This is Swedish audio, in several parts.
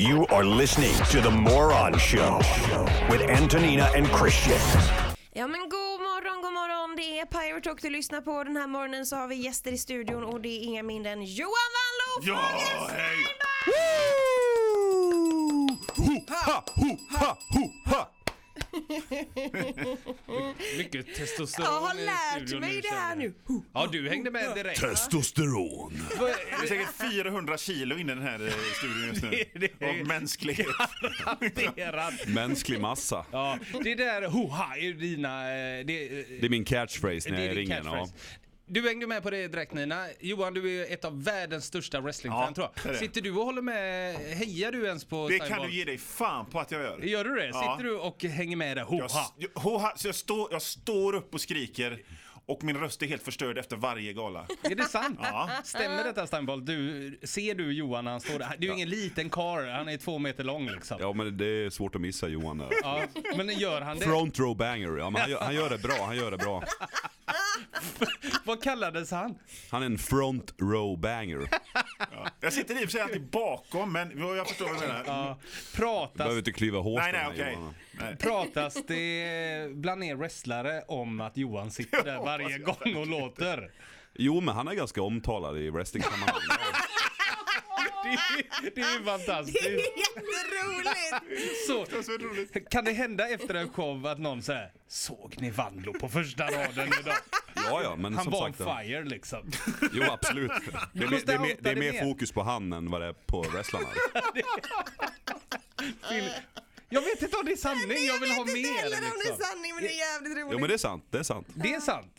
You are listening to The Moron Show with Antonina and Christian. Ja men god morgon, god morgon. Det är Pirate Talk du lyssnar på. Den här morgonen så har vi gäster i studion och det är inga mindre än Johan Walllo och Ja, hej! Ha, ho, ha, ho, ha. Mycket testosteron Jag har lärt mig det här nu. Ja, du hängde med direkt. Testosteron. Det är säkert 400 kilo inne i den här eh, studion just nu. Det är- Av mänsklighet. Garanterat. Mänsklig massa. Ja, det där ho-ha är ju dina... eh, Det, Det är min catchphrase när det är jag din ringer. Ja. catchphrase. Du hängde med på det direkt Nina. Johan, du är ett av världens största wrestlingfan Ja, tror jag. Sitter du och håller med? Hejar du ens på Det kan du ge dig fan på att jag gör. Gör du det? Ja. Sitter du och hänger med där? Jag, Ho-ha. jag, ho- så jag, står, jag står upp och skriker och min röst är helt förstörd efter varje gala. Är det sant? Ja. Stämmer detta Steinboll? Du, ser du Johan när han står där? Du är ju ingen liten karl, han är två meter lång liksom. ja men det är svårt att missa Johan där. Ja, men gör han det? Front row banger, ja men han gör, han gör det bra, han gör det bra. Vad kallades han? Han är en front row banger. Jag sitter i och för sig alltid bakom, men jag förstår vad du menar. Ja, Du behöver pratas, inte klyva hårstrån Nej, nej. Johan. Nej. pratas det bland er wrestlare om att Johan sitter där varje gång och låter? Jo men han är ganska omtalad i wrestlingsammanhang. Det är, det är ju fantastiskt. Jätteroligt! Så, Så roligt. kan det hända efter en show att någon säger Såg ni Vanlo på första raden idag? Ja ja men Han som var on sagt. ja. fire liksom. Jo absolut. Det är, mer- det är, mer, det är det mer mer. fokus på han än vad det är på wrestlarna. Jag vet inte om det är sanning, jag vill ha vet inte mer. heller om det Liksom. är sanning men det är jävligt roligt. Jo men det är sant, det är sant. Det är sant.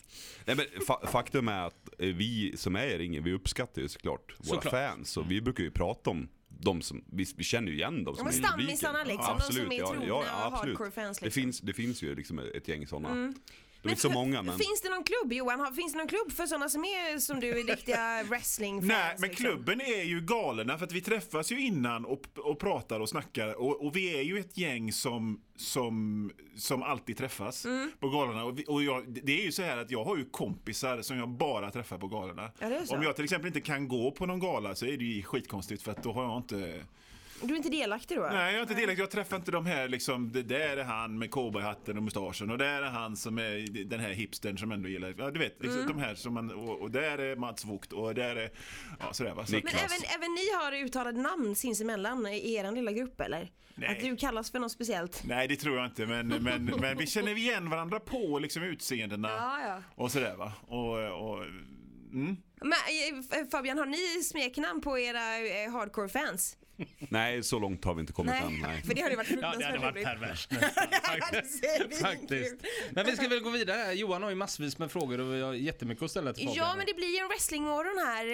Nej, men fa- faktum är att vi som är i ringen, vi uppskattar ju såklart våra Såklart. fans. Och vi brukar ju prata om de som, vi, vi känner ju igen dem som men är i publiken. stammisarna liksom, de som är trogna hardcore-fans, Det, liksom. finns, det finns ju liksom ett gäng sådana. Mm. De är inte så många men... Finns det någon klubb Johan? Finns det någon klubb för sådana som är som du, är riktiga wrestlingfans? Nej, men liksom? klubben är ju galna för att vi träffas ju innan och, och pratar och snackar och, och vi är ju ett gäng som, som, som alltid träffas Mm. på galorna. Och, vi, och jag, det är ju så här att jag har ju kompisar som jag bara träffar på galorna. Ja. Om jag till exempel inte kan gå på någon gala så är det ju skitkonstigt för att då har jag inte Du är inte delaktig då? Nej, jag är inte delaktig. Jag träffar inte de här liksom, det där är han med cowboyhatten och mustaschen och där är han som är den här hipstern som ändå gillar, ja du vet, liksom, Mm. de här som man, och, och där är Mats Vogt och där är, ja sådär va. Så. Men även, även ni har uttalade namn sinsemellan i er lilla grupp eller? Nej. Att du kallas för något speciellt? Nej, det tror jag inte, men, men, men vi känner igen varandra på liksom utseendena Ja, ja. och sådär va. Och, och, mm. Men, eh, Fabian, har ni smeknamn på era eh, hardcore-fans? Nej, så långt har vi inte kommit än. Nej. för det hade ju varit Ja, det hade fruktansvärt varit perverst. Faktiskt. Faktiskt. Men vi ska väl gå vidare. Johan har ju massvis med frågor och vi har jättemycket att ställa till Fabian. Ja men det blir ju en wrestlingmorgon här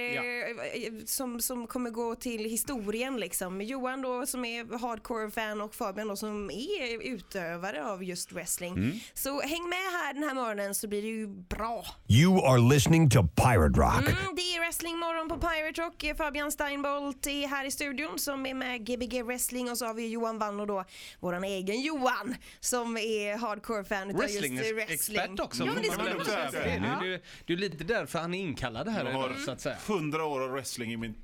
eh, som, som kommer gå till historien liksom. Johan då som är hardcore-fan och Fabian då som är utövare av just wrestling. Så häng med här den här morgonen så blir det ju bra. You are listening to Pirate Rock. Mm, det är wrestlingmorgon på Pirate Rock. Fabian Steinbolt är här i studion som är med Gbg Wrestling och så har vi Johan Wanlo då, våran egen Johan som är hardcore-fan utav just wrestling. Också. Ja, men det ska man väl säga. Det är- Ja. Det är- det är lite därför han är inkallad här Jag idag, har så att säga. hundra år av wrestling i min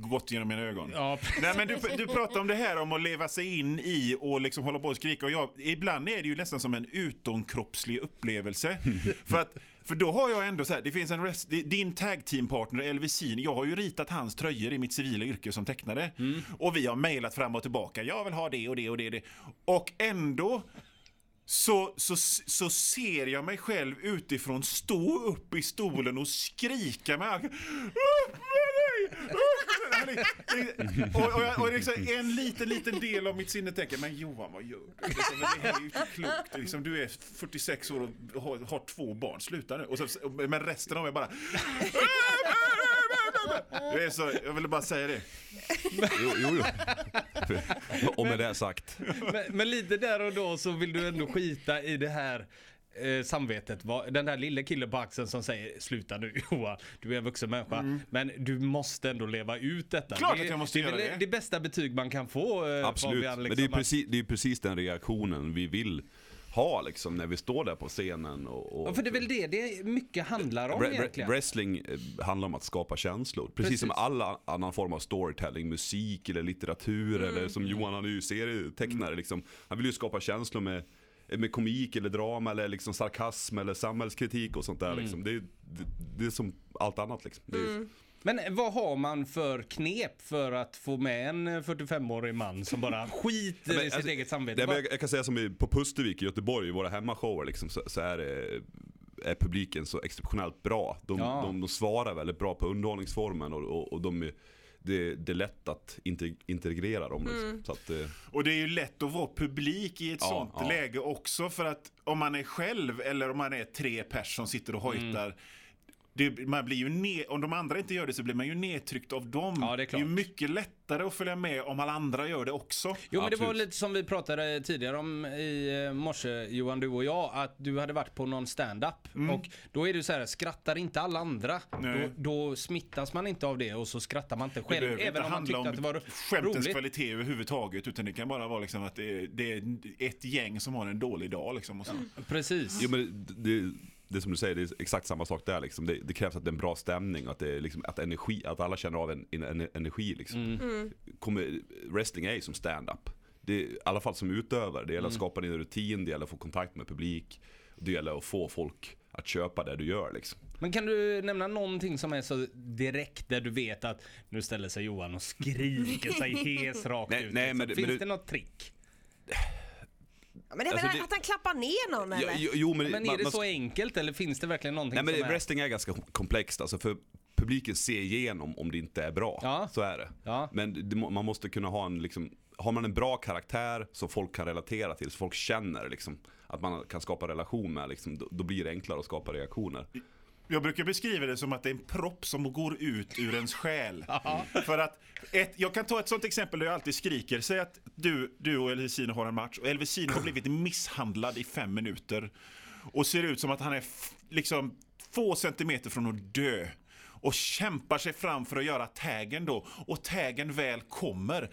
gått genom mina ögon. Ja, Nej, men du, du pratar om det här om att leva sig in i och liksom hålla på och skrika. Och jag, ibland är det ju nästan som en utomkroppslig upplevelse. för, att, för då har jag ändå så här, det finns en rest, din tag team partner Elvisin, jag har ju ritat hans tröjor i mitt civila yrke som tecknare. Och vi har mejlat fram och tillbaka, jag vill ha det och det och det. Och, det. och ändå så, så, så ser jag mig själv utifrån stå upp i stolen och skrika med Och, och, jag- och liksom en liten, liten del av mitt sinne tänker, men Johan vad gör du? Liksom, men det här är ju inte klokt. Liksom, du är 46 år och har, har två barn, sluta nu. Och så, men resten av mig bara... Jag, är så, jag ville bara säga det. Jo, jo, jo. Och med det sagt. men, men lite där och då så vill du ändå skita i det här eh, samvetet. Va- Den där lille killen på axeln som säger sluta nu Johan, du är en vuxen människa. Men du måste ändå leva ut detta. Klart det, att jag måste det göra det. det bästa betyg man kan få eh, Absolut. Fabian, Men liksom, det är, att- precis, det är precis den reaktionen vi vill ha liksom när vi står där på scenen. Och, och Ja, för det är väl det det mycket handlar om egentligen. Wrestling eh, handlar om att skapa känslor. Precis, Precis. som alla annan form av storytelling, musik eller litteratur eller som Johan han är ju serietecknare liksom. Han vill ju skapa känslor med med komik eller drama eller liksom sarkasm eller samhällskritik och sånt där liksom. det, är- det, det är som allt annat liksom. Det är, Men vad har man för knep för att få med en 45-årig man som bara skiter men i sitt alltså, eget samvete? Nej, jag, jag kan säga som i, på Pustervik i Göteborg, i våra hemmashower liksom, så, så är, det, är publiken så exceptionellt bra. De, Ja. de, de svarar väldigt bra på underhållningsformen och, och, och de är, det, det är lätt att inte, integrera dem. Liksom. Så att, eh, Och det är ju lätt att vara publik i ett Ja, sånt ja. läge också för att om man är själv eller om man är tre pers som sitter och hojtar Mm. Det, man blir ju ne- om de andra inte gör det så blir man ju nedtryckt av dem. Ja, det är klart. ju mycket lättare att följa med om alla andra gör det också. Jo men det var Absolut. lite som vi pratade tidigare om i eh, morse Johan, du och jag, att du hade varit på någon stand-up och då är det så här, skrattar inte alla andra, då, Mm. Då smittas man inte av det och så skrattar man inte Det själv, behöver även inte om man tyckte om att det var skämtens roligt. kvalitet överhuvudtaget utan det kan bara vara liksom att det är, det är ett gäng som har en dålig dag. Liksom och så. Precis. Jo, men det, det, är som du säger, det är exakt samma sak där. Liksom. Det, det krävs att det är en bra stämning och att, det är liksom, att, energi, att alla känner av en, en, en energi. Liksom. Kommer, wrestling är ju som stand-up. Det, I alla fall som utövare. Det gäller att skapa din rutin, det gäller att få kontakt med publik. Det gäller att få folk att köpa det du gör. Liksom. Men kan du nämna någonting som är så direkt där du vet att nu ställer sig Johan och skriker sig hes rakt Nej, ut. nej, liksom. men Finns men det, det- något trick? Ja, Men det är Alltså, väl det- att han klappar ner någon eller? Jo, jo, men, Men man- är det man- så enkelt eller finns det verkligen någonting Nej men som är... wrestling är ganska komplext alltså för publiken ser igenom om det inte är bra. Ja. Så är det. Ja. Men det, må- man måste kunna ha en liksom, har man en bra karaktär som folk kan relatera till, så folk känner liksom, att man kan skapa relation med, liksom, då, då blir det enklare att skapa reaktioner. Jag brukar beskriva det som att det är en propp som går ut ur ens själ. För att ett, jag kan ta ett sånt exempel där jag alltid skriker. Säg att du, du och Elvesino har en match och Elvesino har blivit misshandlad i fem minuter. Och ser ut som att han är liksom få centimeter från att dö. Och kämpar sig fram för att göra taggen då. Och taggen väl kommer.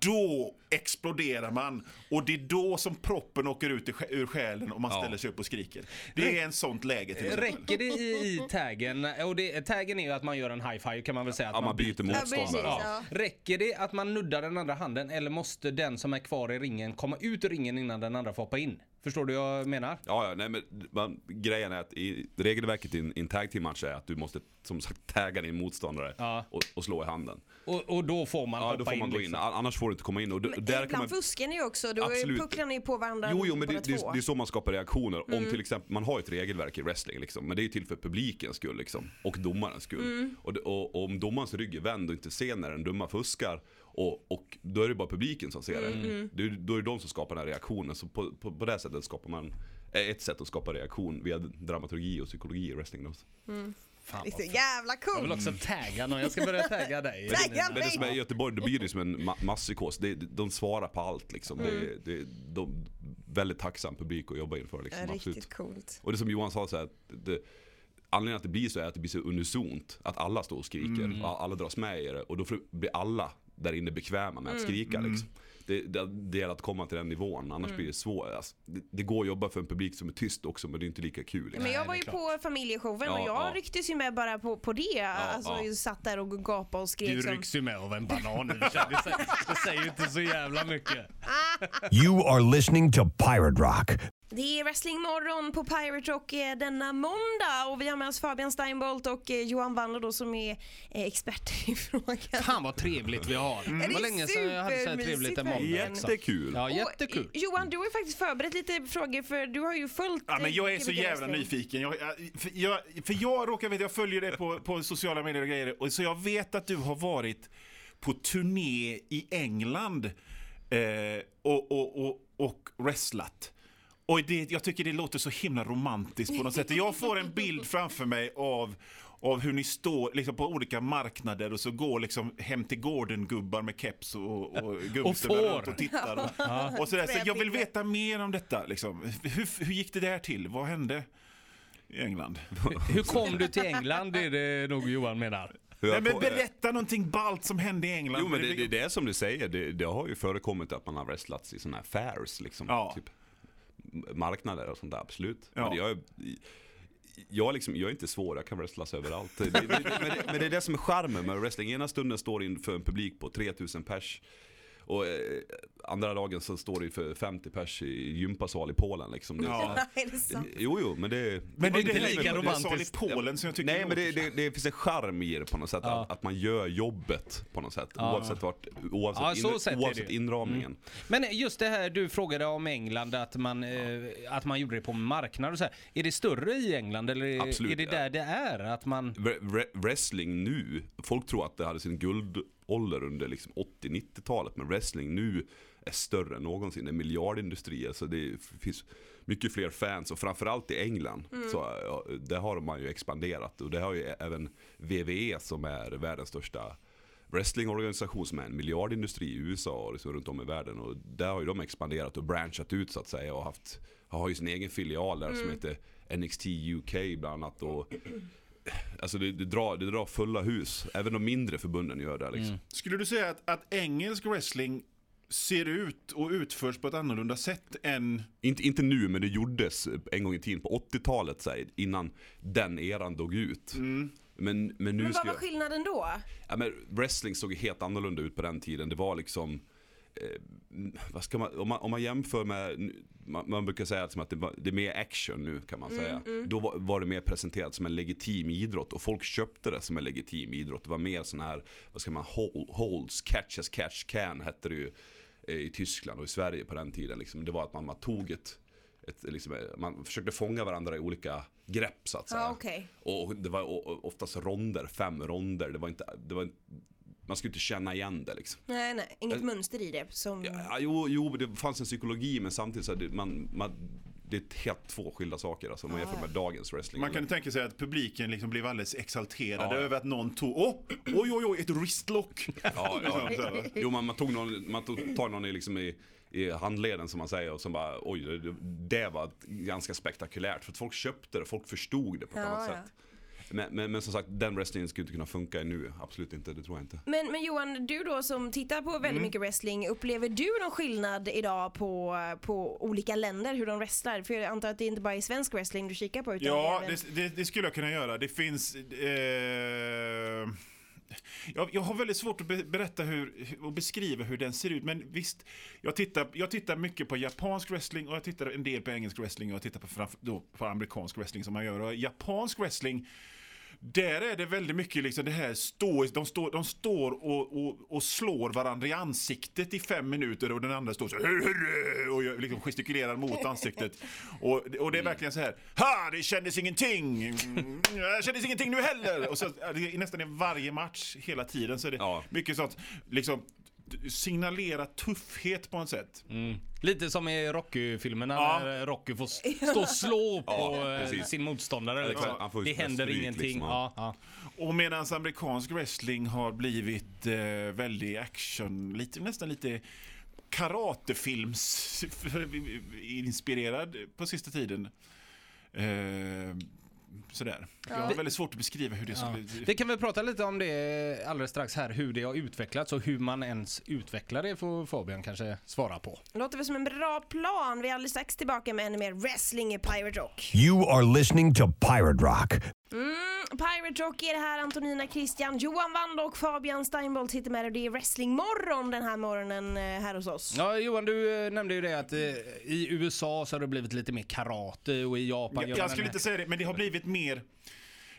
Då exploderar man. Och det är då som proppen åker ut ur själen och man Ja. ställer sig upp och skriker. Det är en sånt läge till exempel. Räcker det i, i taggen, och det, taggen är ju att man gör en high five kan man väl säga. Att Ja, man byter Ja, motståndare. Ja. ja. Räcker det att man nuddar den andra handen eller måste den som är kvar i ringen komma ut ur ringen innan den andra får hoppa in? Förstår du vad jag menar? Ja, ja, nej men man, grejen är att i regelverket i en, i en tag team match är att du måste som sagt tagga din motståndare Ja. och, och slå i handen. Och, och då får man Ja, hoppa då får man in, gå in, liksom. annars får du inte komma in. Och d- Men där kan ibland man... fuskar ni också. Då Absolut. pucklarna ju på varandra Jo, jo men det, det, det är så man skapar reaktioner. Om till exempel, man har ju ett regelverk i wrestling liksom, men det är ju till för publikens skull liksom, och domarens skull. Och, det- och, och om domarens rygg är vänd och inte ser när den dumma fuskar, och, och då är det bara publiken som ser det. det är, då är det de som skapar den här reaktionen. Så på, på, på det sättet skapar man, är ett sätt att skapa reaktion via dramaturgi och psykologi i wrestling. Då. Fan, Det är så jävla Jag vill coolt. också tagga någon. Jag ska börja tagga dig. Tagga Men det som är i Göteborg, då blir det som en ma- masspsykos. Det, de svarar på allt liksom. Det, det, de, väldigt tacksam publik att jobba inför liksom, Ja, absolut. Riktigt coolt. Och det som Johan sa, så här, att det, anledningen att det blir så är att det blir så unisont. Att alla står och skriker, och alla dras med i det. Och då får- blir alla där inne bekväma med att skrika. Liksom. Det, det, det är att komma till den nivån, annars blir det svårt. Alltså, det, det går att jobba för en publik som är tyst också, men det är inte lika kul. Liksom. Men jag var ju på familjeshowen och Ja, jag ja. rycktes ju med bara på, på det. alltså ja. jag satt där och gapade och skrek Du som... rycks ju med av en banan och. Det säger- Det säger ju inte så jävla mycket. You are listening to Pirate Rock. Det är wrestlingmorgon på Pirate Rock eh, denna måndag och vi har med oss Fabian Steinbolt och eh, Johan Wandler då som är eh, experter i frågan. Fan vad trevligt vi har. Det det var länge sedan jag hade så här trevligt en måndag. också. Jättekul! Ja, Och, jättekul. eh, Johan, du har ju faktiskt förberett lite frågor för du har ju följt... Ja, men jag är så jävla nyfiken. Jag, jag- för, jag, för jag råkar veta, jag följer det på, på sociala medier och grejer, och så jag vet att du har varit på turné i England eh, och, och, och, och wrestlat. Och det, jag tycker det låter så himla romantiskt på något sätt. Jag får en bild framför mig av av hur ni står liksom, på olika marknader och så går liksom hem till gården-gubbar med keps och, och gummistövlar får. runt och tittar. Och, och sådär. Så jag vill veta mer om detta. Liksom. Hur, hur gick det där till? Vad hände i England? Hur kom du till England? Det är det nog Johan menar. Nej, men berätta någonting ballt som hände i England. Jo men det, det är det som du säger, det, det har ju förekommit att man har wrestlats i sådana här fairs liksom. Ja. Typ marknader och sånt där, absolut. Ja. Men jag, är- jag, liksom, jag är inte svår, jag kan wrestlas överallt. Det, det, det, men, det, men det är det som är charmen med wrestling. Ena stunden står inför en publik på 3000 pers. Och eh, andra dagen så står det för 50 pers i gympasal i Polen liksom. Det, är Ja. är det sant? Jo, jo, men det... Men det är inte det lika romantiskt. romantiskt. i Polen som jag tycker Nej men det, det, det finns en charm i det på något sätt. Ja. Att, att man gör jobbet på något sätt. Ja. Oavsett, vart, oavsett, Ja, in, sett är det oavsett ju. Mm. inramningen. Men just det här du frågade om England, att man, eh, att man gjorde det på marknad och så här. Är det större i England eller är- Absolut, är det ja. där det är? Att man... Wre- Wrestling nu, folk tror att det hade sin guldålder under liksom 80-90-talet. Men wrestling nu är större än någonsin. Det är miljardindustri. Alltså det finns mycket fler fans och framförallt i England. Så, ja, där har man ju expanderat. Och det har ju även WWE som är världens största wrestlingorganisation som är en miljardindustri i USA och liksom runt om i världen. Och där har ju de expanderat och branchat ut så att säga och haft, har ju sin egen filial där som heter NXT UK bland annat. Och, alltså det, det, drar, det drar fulla hus, även de mindre förbunden gör det. Liksom. Skulle du säga att, att engelsk wrestling ser ut och utförs på ett annorlunda sätt än... Inte, inte nu, men det gjordes en gång i tiden på 80-talet så här, innan den eran dog ut. Men, men nu Men vad ska var jag... skillnaden då? Ja, men wrestling såg helt annorlunda ut på den tiden. Det var liksom eh, man, om, man, om man jämför med, man, man brukar säga att det, var, det är mer action nu kan man säga. Då var, var det mer presenterat som en legitim idrott och folk köpte det som en legitim idrott. Det var mer sån här, vad ska man, hold, holds, catch as catch can hette det ju eh, i Tyskland och i Sverige på den tiden. Liksom. Det var att man, man tog ett, ett liksom, eh, man försökte fånga varandra i olika grepp så att säga. Ja, okej. Och det var oftast ronder, fem ronder. Det var inte, det var, man skulle inte känna igen det liksom. Nej, nej, inget mönster i det. Som... Ja, jo, jo, det fanns en psykologi men samtidigt så är det, man, man, det är helt två skilda saker alltså, om man jämför med dagens wrestling. Man kan ju tänka sig att publiken liksom blev alldeles exalterad Ja. över att någon tog, oh, oj oj oj, ett wristlock. Ja, ja. Jo, man, man tog någon, man tog, tar någon i, liksom i, i handleden som man säger och så bara oj, det, det var ganska spektakulärt för att folk köpte det, folk förstod det på ett Ja, annat ja. sätt. Men, men, men som sagt, den wrestlingen skulle inte kunna funka nu, absolut inte, det tror jag inte. Men, men Johan, du då som tittar på Mm. väldigt mycket wrestling, upplever du någon skillnad idag på, på olika länder hur de wrestlar? För jag antar att det inte bara är svensk wrestling du kikar på utan Ja, även... det, det, det skulle jag kunna göra. Det finns... Eh, jag, jag har väldigt svårt att be, berätta hur, och beskriva hur den ser ut. Men visst, jag tittar, jag tittar mycket på japansk wrestling och jag tittar en del på engelsk wrestling och jag tittar på, framför- då, på amerikansk wrestling som man gör. Och japansk wrestling där är det väldigt mycket liksom det här stå, de står, de står och, och, och slår varandra i ansiktet i fem minuter och den andra står så "Hur, hur", och liksom gestikulerar mot ansiktet. Och, och det är verkligen så här, ha det kändes ingenting, Mm, det kändes ingenting nu heller. Och så, nästan i varje match hela tiden så är det Ja. mycket sånt, liksom signalera tuffhet på ett sätt. Lite som i Rocky-filmerna Ja. när Rocky får stå och slå på Ja, eh, sin motståndare. Ja, Liksom. får ju Det händer ingenting. liksom, ja. ja. Ja. Och medan amerikansk wrestling har blivit eh, väldigt action, lite, nästan lite karatefilms inspirerad på sista tiden. Eh, sådär. Jag har väldigt svårt att beskriva hur det skulle... Vi kan väl prata lite om det alldeles strax här, hur det har utvecklats och hur man ens utvecklar det får Fabian kanske svara på. Låter väl som en bra plan. Vi är alldeles strax tillbaka med ännu mer wrestling i Pirate Rock. You are listening to Pirate Rock. Mm, Pirate Rock är det här, Antonina Christian, Johan Wand och Fabian Steinbolt sitter med och det är wrestlingmorgon den här morgonen eh, här hos oss. Ja, Johan, du eh, nämnde ju det att eh, i USA så har det blivit lite mer karate och i Japan Jag, jag skulle inte säga det, men det har blivit mer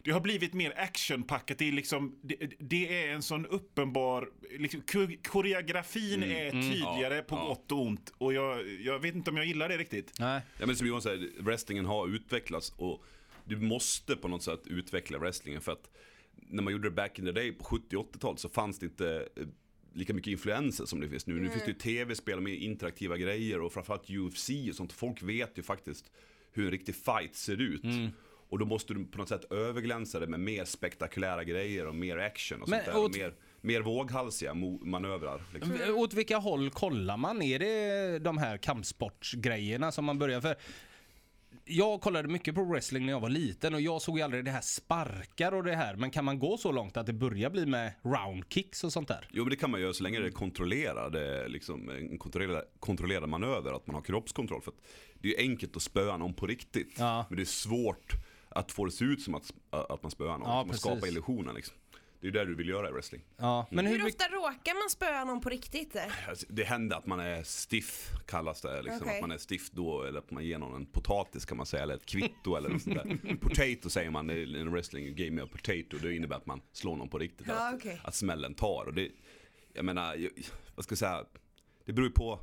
det har blivit mer actionpackat. Det är, liksom, det, det är en sån uppenbar... Liksom, ko- koreografin är tydligare ja, på ja. gott och ont. Och jag, jag vet inte om jag gillar det riktigt. Nej. Ja men som Johan säger, wrestlingen har utvecklats och du måste på något sätt utveckla wrestlingen för att när man gjorde det back in the day på 70 80-talet så fanns det inte eh, lika mycket influenser som det finns nu. Nu finns det ju tv-spel med interaktiva grejer och framförallt UFC och sånt. Folk vet ju faktiskt hur en riktig fight ser ut. Och då måste du på något sätt överglänsa det med mer spektakulära grejer och mer action och Men sånt där. Och åt- mer, mer våghalsiga mo- manövrar. Liksom. V- Åt vilka håll kollar man? Är det de här kampsportsgrejerna som man börjar för? jag kollade mycket på wrestling när jag var liten och jag såg ju aldrig det här sparkar och det här. Men kan man gå så långt att det börjar bli med round kicks och sånt där? Jo men det kan man göra så länge det är kontrollerad, liksom, en kontrollerad, kontrollerad manöver, att man har kroppskontroll. För att det är ju enkelt att spöa någon på riktigt. Ja. Men det är svårt att få det se ut som att, att man spöar någon. Ja, att man skapar illusionen liksom. Det är ju det du vill göra i wrestling. Ja, men Hur hur, ofta råkar man spöa någon på riktigt? Alltså, Det händer att man är stiff, kallas det. Liksom. Okej. Att man är stiff då, eller att man ger någon en potatis kan man säga, eller ett kvitto eller något sånt där. Potato säger man i en wrestling, game med potato, det innebär att man slår någon på riktigt. Ja, att, okej. att smällen tar. Och det, jag menar, jag, vad ska jag säga, det beror ju på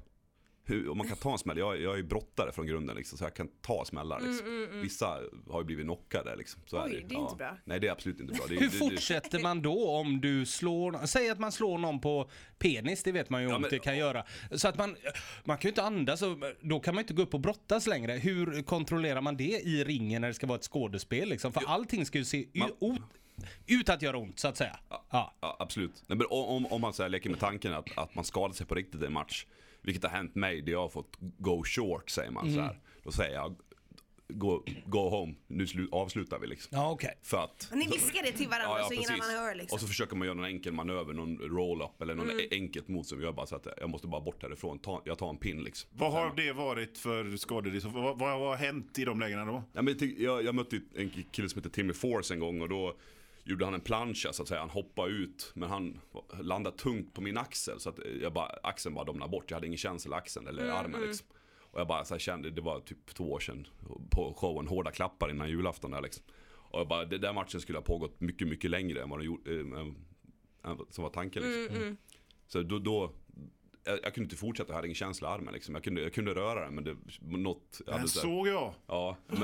hur, om man kan ta en smäll. Jag, jag är ju brottare från grunden liksom, så jag kan ta smällar. Liksom. Vissa har ju blivit knockade liksom. Så Mm, Oj, är det är inte bra. Nej, det är absolut inte bra. Det, hur det, det, fortsätter man då om du slår, säg att man slår någon på penis, det vet man ju Ja, om men- det kan göra. Så att man, man kan ju inte andas, och då kan man inte gå upp och brottas längre. Hur kontrollerar man det i ringen när det ska vara ett skådespel liksom? För allting ska ju se Man- ut, ut att göra ont så att säga. Ja. Ja, absolut. Nej, men om, om man så här leker med tanken att, att man skadar sig på riktigt i en match, vilket har hänt mig, det jag har fått go short säger man så här. Då säger jag, go, go home, nu slu, avslutar vi liksom. Ja, okej. För att... Ni viskar det till varandra så ingen precis. annan hör liksom. Och så försöker man göra någon enkel manöver, någon roll-up eller någon enkelt mot som gör bara så att jag måste bara bort härifrån, ta, jag tar en pin liksom. Vad har det varit för skador? så? Vad, vad har hänt i de lägena då? Ja, men jag, jag mötte en kille som heter Timmy Force en gång och då gjorde han en plancha så att säga. Han hoppade ut men han landade tungt på min axel så att jag bara, axeln bara domnade bort. Jag hade ingen känsel i axeln eller armen liksom. Och jag bara så kände, det var typ två år sedan på showen, hårda klappar innan julafton där liksom. Och jag bara, den där matchen skulle ha pågått mycket, mycket längre än vad den gjorde, äh, som var tanken liksom. Så då, då jag, jag kunde inte fortsätta, jag hade ingen känsla i armen liksom. Jag kunde, jag kunde röra den men det, något... hade Den såg jag. Ja, men,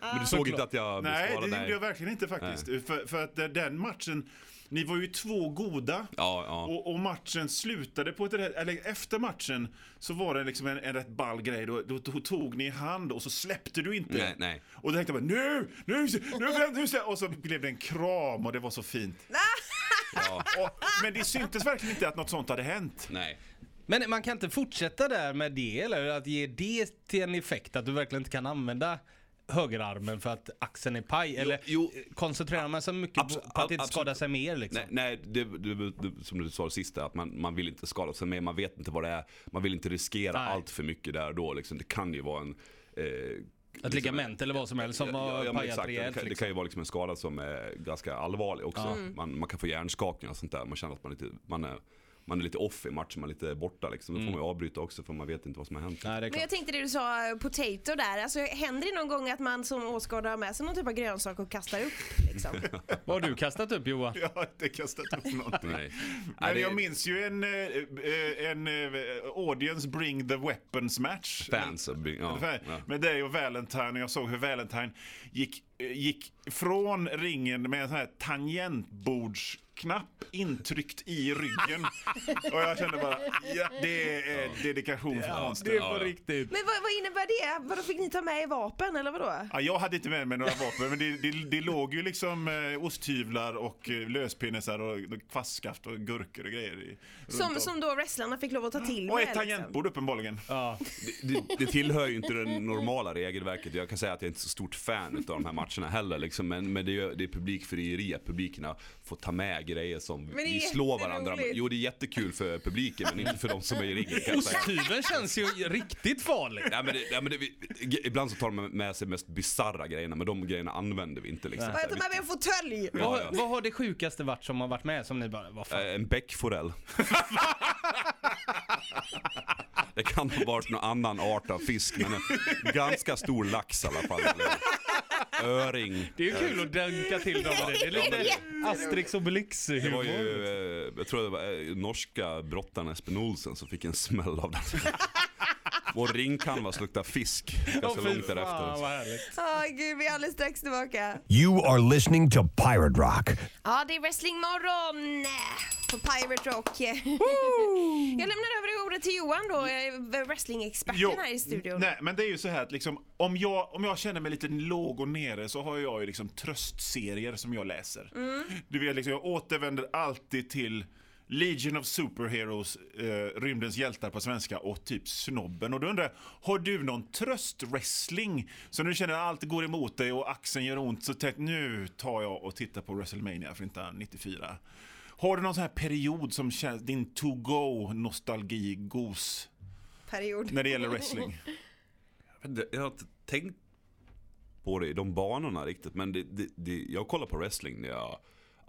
men du såg inte att jag blev Nej, det gjorde jag verkligen inte faktiskt. För, för att den matchen, ni var ju två goda. Ja, ja. Och, och matchen slutade på ett eller efter matchen så var det liksom en, en rätt ball grej. Då, då, då tog ni i hand och så släppte du inte. Nej, nej. Och då tänkte jag bara nu, nu, nu, nu, nu, och så blev det en kram och det var så fint. Ja, Och, men det syntes verkligen inte att något sånt hade hänt. nej. Men man kan inte fortsätta där med det eller att ge det till en effekt att du verkligen inte kan använda högerarmen för att axeln är paj? Eller jo. koncentrerar man sig mycket Abs- på, att inte skada sig mer liksom? Nej, nej det, det, som du sa det sista, att man, man vill inte skada sig mer, man vet inte vad det är, man vill inte riskera Nej. allt för mycket där och då. Liksom. Det kan ju vara en... Eh, Ett ligament eller vad som helst som har men pajat exakt. det, rejält. kan, det liksom. kan ju vara liksom en skada som är ganska allvarlig också. Man, man kan få hjärnskakningar och sånt där. Man känner att man, lite, man, är, man är lite off i matchen, man är lite borta liksom. Då får man ju avbryta också för man vet inte vad som har hänt. Nej, det är Men klart. jag tänkte det du sa, eh, potato där. Alltså, händer det någon gång att man som åskådare har med sig någon typ av grönsak och kastar upp? Liksom? Vad har du kastat upp Johan? Jag har inte kastat upp någonting. Nej. Men det- jag minns ju en, eh, eh, en eh, audience bring the weapons match. Fans. och bring- Ja. Med dig och Valentine och jag såg hur Valentine gick, gick från ringen med en sån här tangentbordsknapp intryckt i ryggen. och jag kände bara, ja, det är dedikation för Hans. Det är på riktigt. Men vad, vad innebär det? Vadå, fick ni ta med er vapen eller vadå? Ja, jag hade inte med mig några vapen, men det, det, det låg ju liksom eh, osthyvlar och eh, löspenisar och kvastskaft och gurkor och grejer. I, Som, om. som då wrestlarna fick lov att ta till och med, ett tangentbord uppenbarligen. Ja. Det, det, det tillhör ju inte det normala regelverket. Jag kan säga att jag är inte så stort fan av de här matcherna heller. Liksom. Men, men det, är, det är publikfrieri att publikerna får ta med grejer som vi slår varandra med. Jo, det är jättekul för publiken men inte för de som är i ringen. Osthyveln känns ju riktigt farlig. Ja, men det, ja, men det, vi, ibland så tar de med sig mest bisarra grejerna men de grejerna använder vi inte. Liksom. Jag tar med mig en fåtölj! Vad, Ja, ja. vad har det sjukaste varit som har varit med som ni bara, vad fan? Eh, En bäckforell. Det kan ha varit någon annan art av fisk men en ganska stor lax i alla fall. Öring. Det är ju kul att dunka till dem med det. Det är lite Asterix och Obelix Det var humor. ju, eh, jag tror det var eh, norska brottaren Espen Olsen som fick en smäll av den. Vår ringcanvas luktar fisk ganska långt därefter. vad härligt. Åh gud, vi är alldeles strax tillbaka. You are listening to Pirate Rock. Ja, det är wrestlingmorgon på Pirate Rock. Jag lämnar över ordet till Johan då, eh, wrestlingexperten här i studion. Nej, men det är ju så här att liksom, om, jag, om jag känner mig lite låg och nere så har jag ju liksom tröstserier som jag läser. Mm. Du vet, liksom, jag återvänder alltid till Legion of Superheroes, eh, Rymdens hjältar på svenska och typ Snobben. Och då undrar jag, har du någon tröstwrestling? Så när du känner att allt går emot dig och axeln gör ont så tänk nu tar jag och tittar på WrestleMania för inte 94. Har du någon sån här period som känns din to-go nostalgi-gos Period. när det gäller wrestling? Jag inte, Jag har inte tänkt på det i de banorna riktigt. Men det, det, det, jag kollar på wrestling när jag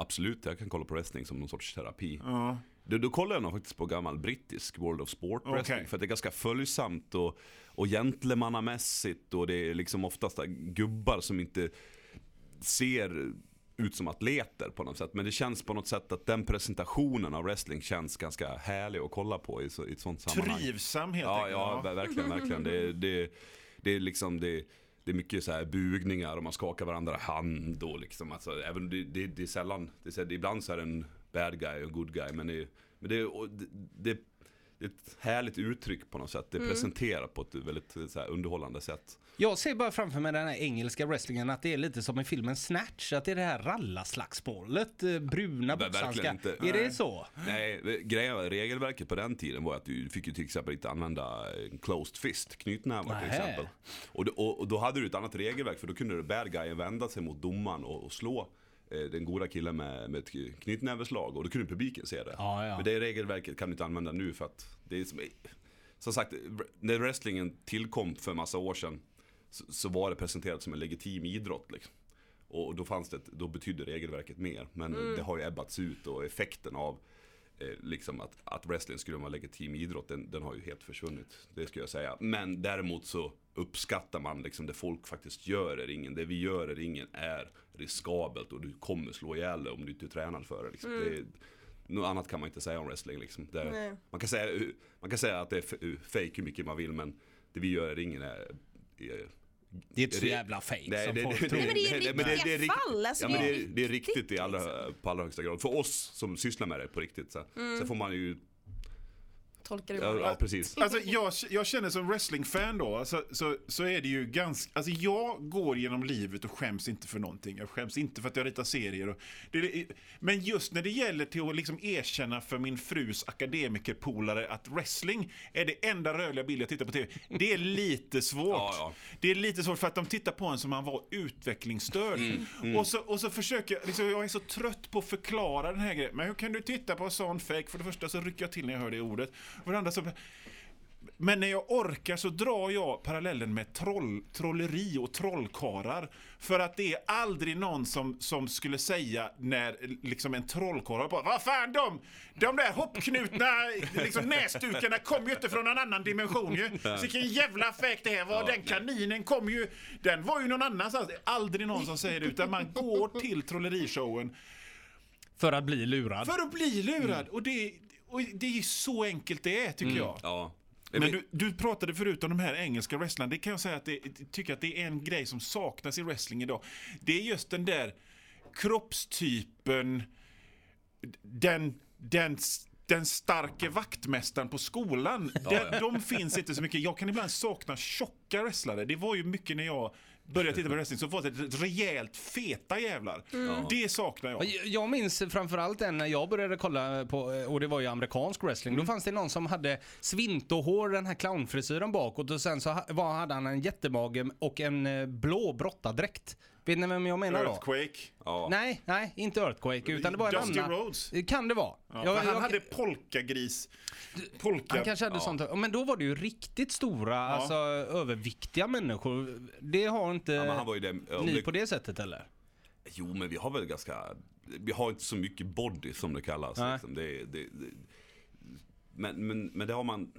Absolut, jag kan kolla på wrestling som någon sorts terapi. Ja. Då, då kollar jag nog faktiskt på gammal brittisk World of Sport wrestling. Okej. För att det är ganska följsamt och, och gentlemannamässigt. Och det är liksom oftast gubbar som inte ser ut som atleter på något sätt. Men det känns på något sätt att den presentationen av wrestling känns ganska härlig att kolla på i, så, i ett sånt sammanhang. Trivsam helt Ja, enkelt. ja, ver- verkligen, verkligen. Det, det, det är liksom det, det är mycket så här bugningar och man skakar varandra hand och liksom alltså, även det, det, det är sällan, det är, så här- ibland så är det en bad guy och en good guy men det, men det, det, det, är ett härligt uttryck på något sätt. Det är presenterat på ett väldigt så här, underhållande sätt. Jag ser bara framför mig den här engelska wrestlingen att det är lite som i filmen Snatch. Att det är det här rallaslagsmålet. eh, Bruna boxhandskar. Är det så? Nej, grejen, regelverket på den tiden var att du fick ju till exempel inte använda closed fist, knytnävar till exempel. Och, och, och då hade du ett annat regelverk för då kunde bad guyen vända sig mot domaren och, och slå eh, den goda killen med, med ett knytnäveslag och då kunde publiken se det. Ja, ja. Men det regelverket kan du inte använda nu för att det är som, som sagt, när wrestlingen tillkom för en massa år sedan så, så var det presenterat som en legitim idrott. Liksom. Och då, fanns det, då betydde regelverket mer. Men det har ju ebbats ut och effekten av eh, liksom att, att wrestling skulle vara legitim idrott, den, den har ju helt försvunnit. Det skulle jag säga. Men däremot så uppskattar man liksom det folk faktiskt gör i ringen. Det vi gör i ringen är riskabelt och du kommer slå ihjäl om du inte är tränad för det. Liksom. det är, något annat kan man inte säga om wrestling. Liksom. Det, man, kan säga, man kan säga att det är f- fake hur mycket man vill men det vi gör i ringen är, är Det är inte så Det- jävla fake Nej, som det, folk det, tror. Nej, men det är nej, men det- det är riktiga rikt- fall, alltså, ja, men det är det är riktigt, riktigt i allra, liksom. på allra högsta grad. För oss som sysslar med det på riktigt. Så. Sen får man ju, Tolkar du ja, ja precis. Alltså jag, jag känner som wrestlingfan då, alltså, så, så är det ju ganska, alltså jag går genom livet och skäms inte för någonting. Jag skäms inte för att jag ritar serier. Och, det, men just när det gäller till att liksom erkänna för min frus akademikerpolare att wrestling är det enda rörliga bild jag tittar på TV. Det är lite svårt. Ja, ja. Det är lite svårt för att de tittar på en som man var utvecklingsstörd. Mm, Och, så, och så försöker jag, liksom, jag är så trött på att förklara den här grejen. Men hur kan du titta på en sån fake? För det första så rycker jag till när jag hör det ordet. För det andra så... Men när jag orkar så drar jag parallellen med troll, trolleri och trollkarlar. För att det är aldrig någon som, som skulle säga när liksom en trollkarl på Vad fan de, de där hoppknutna liksom, näsdukarna kom ju inte från någon annan dimension ju. Vilken jävla fake det här var. Den kaninen kom ju, den var ju någon annanstans. Det är aldrig någon som säger det utan man går till trollerishowen För att bli lurad. för att bli lurad. Och, det, och det är så enkelt det är tycker jag. Ja. Men du, du pratade förut om de här engelska wrestlarna. Det kan jag säga att det, tycker att det är en grej som saknas i wrestling idag. Det är just den där kroppstypen, den, den, den starke vaktmästaren på skolan. De, de finns inte så mycket. Jag kan ibland sakna tjocka wrestlare. Det var ju mycket när jag började titta på wrestling så var det ett rejält feta jävlar. Det saknar jag. Jag- Jag minns framförallt den när jag började kolla på, och det var ju amerikansk wrestling. Mm. Då fanns det någon som hade svintohår, den här clownfrisyren bakåt och sen så var, hade han en jättemage och en eh, blå brottardräkt. Vet ni vem jag menar då? Earthquake. Ja. Nej, nej, inte Earthquake utan det var en Dusty annan. Rhodes. Kan det vara? Ja, Jag- han jag- hade polkagris. Polka. Han kanske hade sånt. Men då var det ju riktigt stora, alltså överviktiga människor. Det har inte Ja, men han var ju det, ni det- på det sättet eller? Jo, men vi har väl ganska, vi har inte så mycket body som det kallas. Nej. Liksom. Det, det, det, men, men, men det har man,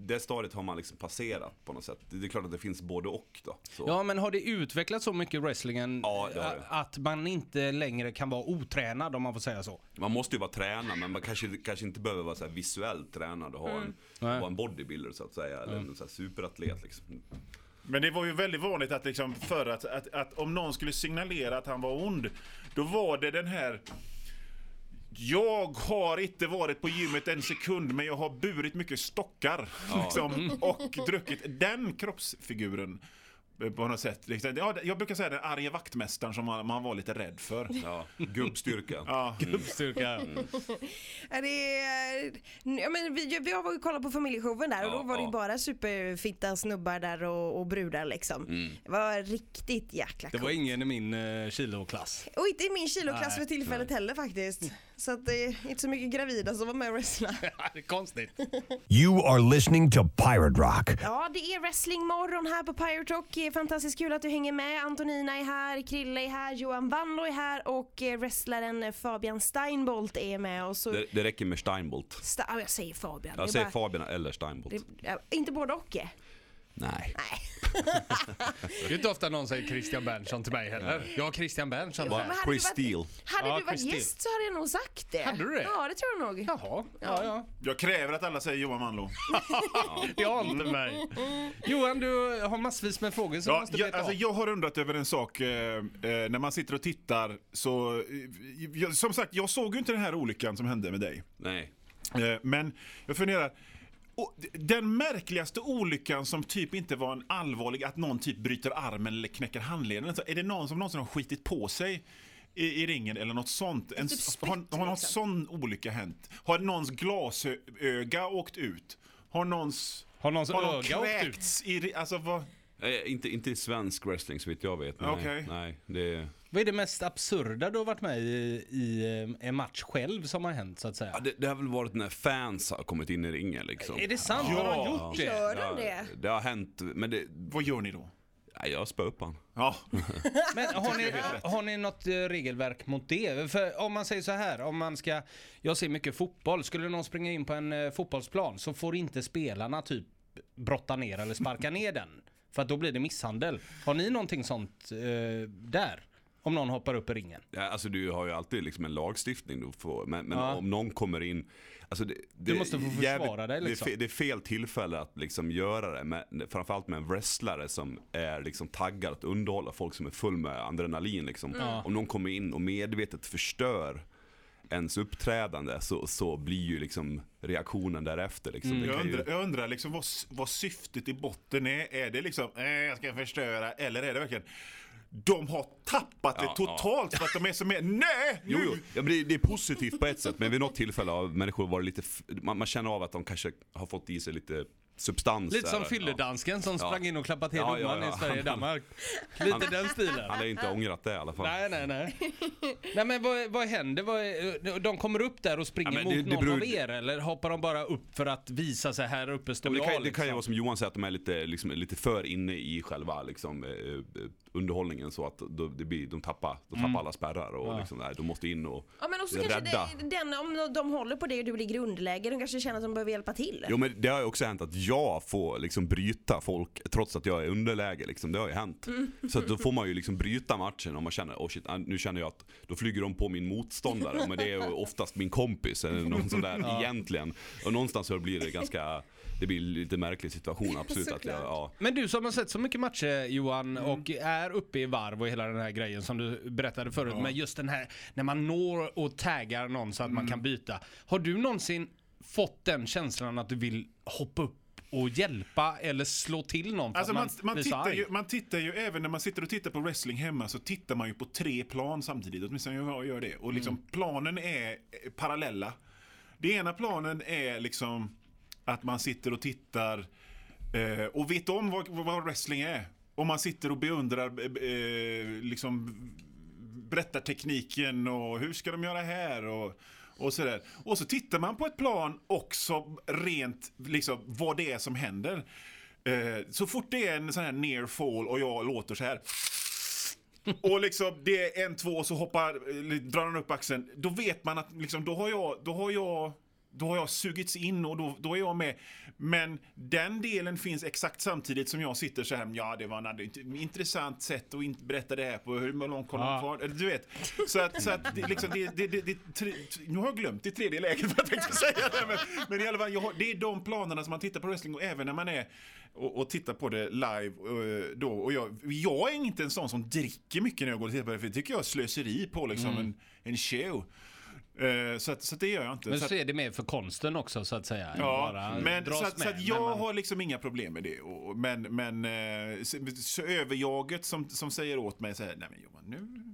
det stadiet har man liksom passerat på något sätt. Det är klart att det finns både och då. Så. Ja, men har det utvecklats så mycket i wrestlingen Ja, det har det. ä- att man inte längre kan vara otränad om man får säga så? Man måste ju vara tränad men man kanske, kanske inte behöver vara så här visuellt tränad och ha en, Nej. vara en bodybuilder så att säga. Eller en så här superatlet liksom. Men det var ju väldigt vanligt att, liksom, för att, att, att om någon skulle signalera att han var ond, då var det den här jag har inte varit på gymmet en sekund men jag har burit mycket stockar liksom, och druckit. Den kroppsfiguren eh, på något sätt. Liksom, Ja, jag brukar säga den arga vaktmästaren som man, man var lite rädd för. Ja, gubbstyrka. Ja. Gubbstyrka. Ja, det är, ja, men vi, vi var ju kollade på familjeshowen där och Ja, då var det ju ja. bara superfitta snubbar där och, och brudar liksom. Det var riktigt jäkla Det coolt. var ingen i min uh, kiloklass. Och inte i min kiloklass Nej, för tillfället heller faktiskt. Så att det är inte så mycket gravida som var med och wrestlade. det är konstigt. You are listening to Pirate Rock. Ja, det är wrestlingmorgon här på Pirate Rock. Det är Fantastiskt kul att du hänger med. Antonina är här, Krille är här, Johan Wanlo är här och eh, wrestlaren Fabian Steinbolt är med. Och så... Det, det räcker med Steinbolt. Sta- ja, jag säger Fabian. Jag säger bara- Fabian eller Steinbolt. det, inte både och. Eh. Nej. Det är inte ofta någon säger Christian Berntsson till mig heller. Jag har Christian Berntsson här. Hade Chris du varit-. Hade Ja, du varit Chris gäst så hade jag nog sagt det. Hade du det? Ja, det tror jag nog. Jaha, ja ja. Jag kräver att alla säger Johan Manlo. Det har inte mig. Johan, du har massvis med frågor som Ja, måste jag, alltså, jag har undrat över en sak. Eh, eh, när man sitter och tittar så... Eh, jag, som sagt, jag såg ju inte den här olyckan som hände med dig. Nej. Eh, men jag funderar. Och den märkligaste olyckan som typ inte var en allvarlig, att någon typ bryter armen eller knäcker handleden. eller så, Är det någon som någonsin har skitit på sig i, i ringen eller något sånt? En, Typ s- sprit, har, har någon sån olycka hänt? Har någons glasöga åkt ut? Har någons... Har någons har någon öga åkt ut? i... Alltså vad... Eh, inte, inte i svensk wrestling så vitt jag vet. Nej. Okej. Nej, det, Vad är det mest absurda du har varit med i, i eh, en match själv som har hänt så att säga? ja, det, det har väl varit när fans har kommit in i ringen liksom. Är det sant? Ja. Har de gjort det? Gör de Ja, det? det har hänt, men det... Vad gör ni då? Nej, jag spöar upp han. Ja. Men har ni, har ni något eh, regelverk mot det? För om man säger så här, om man ska, jag ser mycket fotboll, skulle någon springa in på en eh, fotbollsplan så får inte spelarna typ brotta ner eller sparka ner den. För att då blir det misshandel. Har ni någonting sånt eh, där? Om någon hoppar upp i ringen? Ja, alltså du har ju alltid liksom en lagstiftning du får, men, men Ja. om någon kommer in Alltså det, det, Du måste få försvara dig, liksom. det, är fe, det är fel tillfälle att liksom göra det, med, framförallt med en wrestlare som är liksom taggad att underhålla folk som är full med adrenalin. Liksom. Ja. Om någon kommer in och medvetet förstör ens uppträdande så, så blir ju liksom reaktionen därefter. Liksom. Det Jag kan ju- undrar, jag undrar liksom vad, vad syftet i botten är. Är det liksom, eh, jag ska förstöra, eller är det verkligen de har tappat det Ja, totalt för att de är så med, nej! Jo, nu!" jo. Ja, men det, det är positivt på ett sätt, men vid något tillfälle har människor varit lite, man, man känner av att de kanske har fått i sig lite substans. Lite som fylledansken som sprang in och klappade till Ja, ja, domaren ja. i Sverige och Danmark. Lite Han- den stilen. Han har inte ångrat det i alla fall. Nej, nej, nej. nej men vad, vad händer? Vad, är- de kommer upp där och springer Ja, mot det- det någon beror- av er eller hoppar de bara upp för att visa sig här uppe Ja, står men det, jag kan, det kan ju liksom? vara som Johan säger, att de är lite, liksom, lite för inne i själva liksom, eh, eh, underhållningen så att då, det blir, de tappar, de tappar alla spärrar och Ja. liksom, nej, de måste in och Ja men också Rädda. kanske det, den, om de håller på det och du blir grundläge, de kanske känner att de behöver hjälpa till. Jo men det har ju också hänt att jag får liksom bryta folk trots att jag är i underläge liksom. Det har ju hänt. Mm. Så att då får man ju liksom bryta matchen om man känner, oh shit, nu känner jag att då flyger de på min motståndare. Men det är ju oftast min kompis eller någon sån där egentligen. Och någonstans så blir det ganska, det blir en lite märklig situation absolut. Att jag, ja. Men du som har sett så mycket matcher Johan Mm. och är uppe i varv och hela den här grejen som du berättade förut. Men just den här när man når och taggar någon så att man Mm. kan byta. Har du någonsin fått den känslan att du vill hoppa upp och hjälpa eller slå till någon Alltså man, man, man, tittar ju, man tittar ju, även när man sitter och tittar på wrestling hemma så tittar man ju på tre plan samtidigt. Åtminstone jag gör det. Och liksom planen är parallella. Det ena planen är liksom att man sitter och tittar eh, och vet om vad, vad wrestling är. Och man sitter och beundrar eh, eh, liksom berättartekniken och hur ska de göra här och, och sådär. Och så tittar man på ett plan också rent liksom vad det är som händer. Eh, så fort det är en sån här near fall och jag låter så här och liksom det är en, två och så hoppar, eh, drar han upp axeln. Då vet man att liksom, då har jag, då har jag då har jag sugits in och då, då är jag med. Men den delen finns exakt samtidigt som jag sitter så här, ja det var en intressant sätt att inte berätta det här på, hur långt kollar Ja. kvar? Du vet. Så att, så att det, liksom, det, det, det, det, tre, nu har jag glömt det tredje läget vad jag tänkte säga. Det, men, men i alla fall, har, det är de planerna som man tittar på wrestling och även när man är och, och tittar på det live eh, då. Och jag, jag är inte en sån som dricker mycket när jag går och tittar på det, för det tycker jag är slöseri på liksom en, en show. Eh, så, att, så att det gör jag inte. Men så så att, är det mer för konsten också så att säga. Ja, bara men så, att, så att jag man- har liksom inga problem med det. Och, men men eh, så, så överjaget som, som säger åt mig så här, nej men Johan, nu...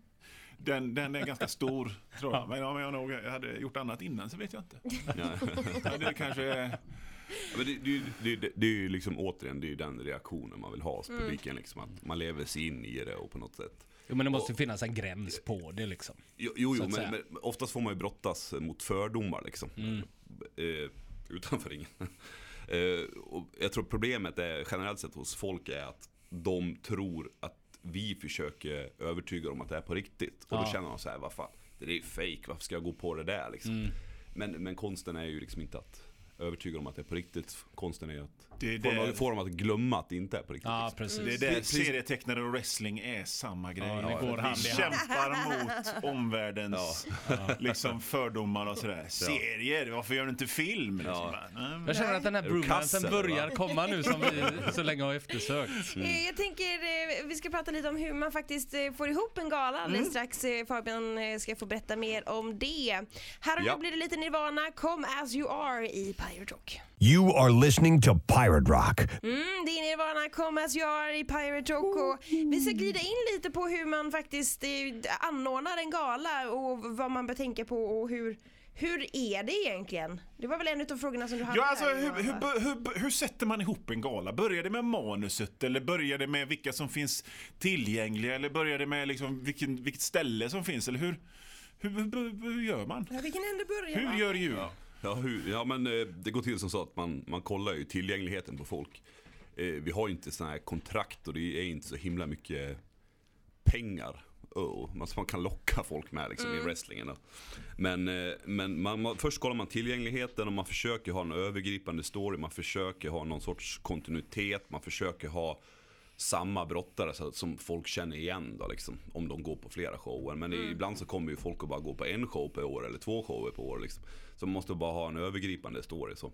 Den, den är ganska stor, tror jag. Men om jag nog hade gjort annat innan så vet jag inte. Ja. Det kanske... Ja, Men det, det, det, det, det är ju liksom återigen det är ju den reaktionen man vill ha hos Mm. publiken. Liksom, att man lever sig in i det och på något sätt. Jo men det måste finnas en gräns på det liksom. Jo, jo, jo men, men oftast får man ju brottas mot fördomar liksom. Eh, utanför ringen. eh, jag tror problemet är generellt sett hos folk är att de tror att vi försöker övertyga dem att det är på riktigt. Och då Ja. känner de så här, vad fan, det är ju fake, varför ska jag gå på det där liksom? Men, men konsten är ju liksom inte att övertyga dem att det är på riktigt. Konsten är att Det är få, dem, det- få dem att glömma att det inte är på riktigt. Ja liksom. precis. Det är där Precis. serietecknare och wrestling är samma grej. Ja, det går vi hand i hand. kämpar mot omvärldens liksom, fördomar och sådär. Serier, varför gör du inte film? Liksom. Ja. Jag känner att den här eller, börjar va? komma nu som vi så länge har eftersökt. Eh, Jag tänker eh, vi ska prata lite om hur man faktiskt eh, får ihop en gala alldeles strax. Eh, Fabian ska få berätta mer om det. Här och nu Ja. blir det lite Nirvana, Come As You Are i Pirate Rock. You are listening to Pirate Rock. Mm, det är Nirvana, Come As You Are i Pirate Rock och vi ska glida in lite på hur man faktiskt eh, anordnar en gala och vad man bör tänka på och hur hur är det egentligen? Det var väl en av frågorna som du hade Ja, alltså, hur, hur, hur, hur sätter man ihop en gala? Börjar det med manuset eller börjar det med vilka som finns tillgängliga eller börjar det med liksom vilken, vilket ställe som finns? Eller hur, hur, hur, hur gör man? Ja, vilken ände börjar Hur va? gör ju? Ja, hur, ja men eh, det går till som så att man, man kollar ju tillgängligheten på folk. Eh, vi har ju inte sådana här kontrakt och det är inte så himla mycket pengar. Oh, man, kan locka folk med liksom, i wrestlingen. Då. Men, eh, men man, man, först kollar man tillgängligheten och man försöker ha en övergripande story. Man försöker ha någon sorts kontinuitet. Man försöker ha samma brottare så, som folk känner igen då, liksom, om de går på flera shower. Men ibland så kommer ju folk att bara gå på en show per år eller två shower per år. Liksom. Så man måste bara ha en övergripande story. Så.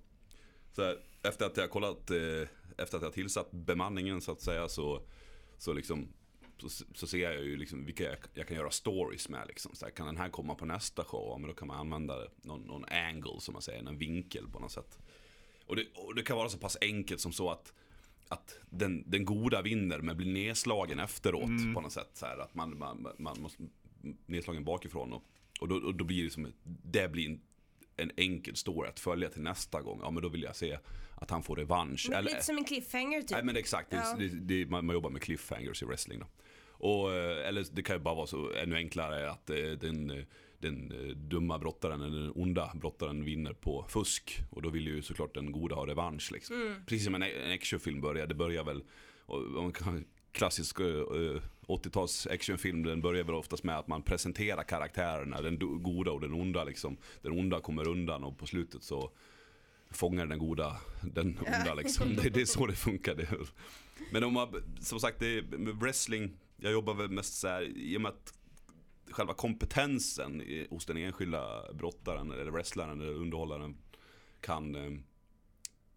Så här, efter att jag kollat, eh, efter att jag tillsatt bemanningen så att säga så, så liksom så, så ser jag ju liksom vilka jag, jag kan göra stories med. Liksom. Så här, kan den här komma på nästa show? Ja, men då kan man använda någon, någon angle som man säger, en vinkel på något sätt. Och det, och det kan vara så pass enkelt som så att, att den, den goda vinner men blir nedslagen efteråt på något sätt. Så här, att man, man, man måste nedslagen bakifrån. Och, och, då, och då blir det som, ett- det blir en, en enkel story att följa till nästa gång. Ja men då vill jag se att han får revansch. Men Eller, Lite som en cliffhanger typ. Nej men exakt, det, Ja. det, det, man, man jobbar med cliffhangers i wrestling då. Och, eh, eller det kan ju bara vara så ännu enklare att eh, den, eh, den eh, dumma brottaren, eller den onda brottaren vinner på fusk. Och då vill ju såklart den goda ha revansch liksom. Precis som en, en actionfilm börjar, det börjar väl, klassisk eh, 80-tals actionfilm, den börjar väl oftast med att man presenterar karaktärerna, den goda och den onda liksom. Den onda kommer undan och på slutet så fångar den goda den onda liksom. Det, det är så det funkar. Men om man, som sagt, det är, wrestling, jag jobbar väl mest så här, i och med att själva kompetensen hos den enskilda brottaren eller wrestlaren eller underhållaren kan eh,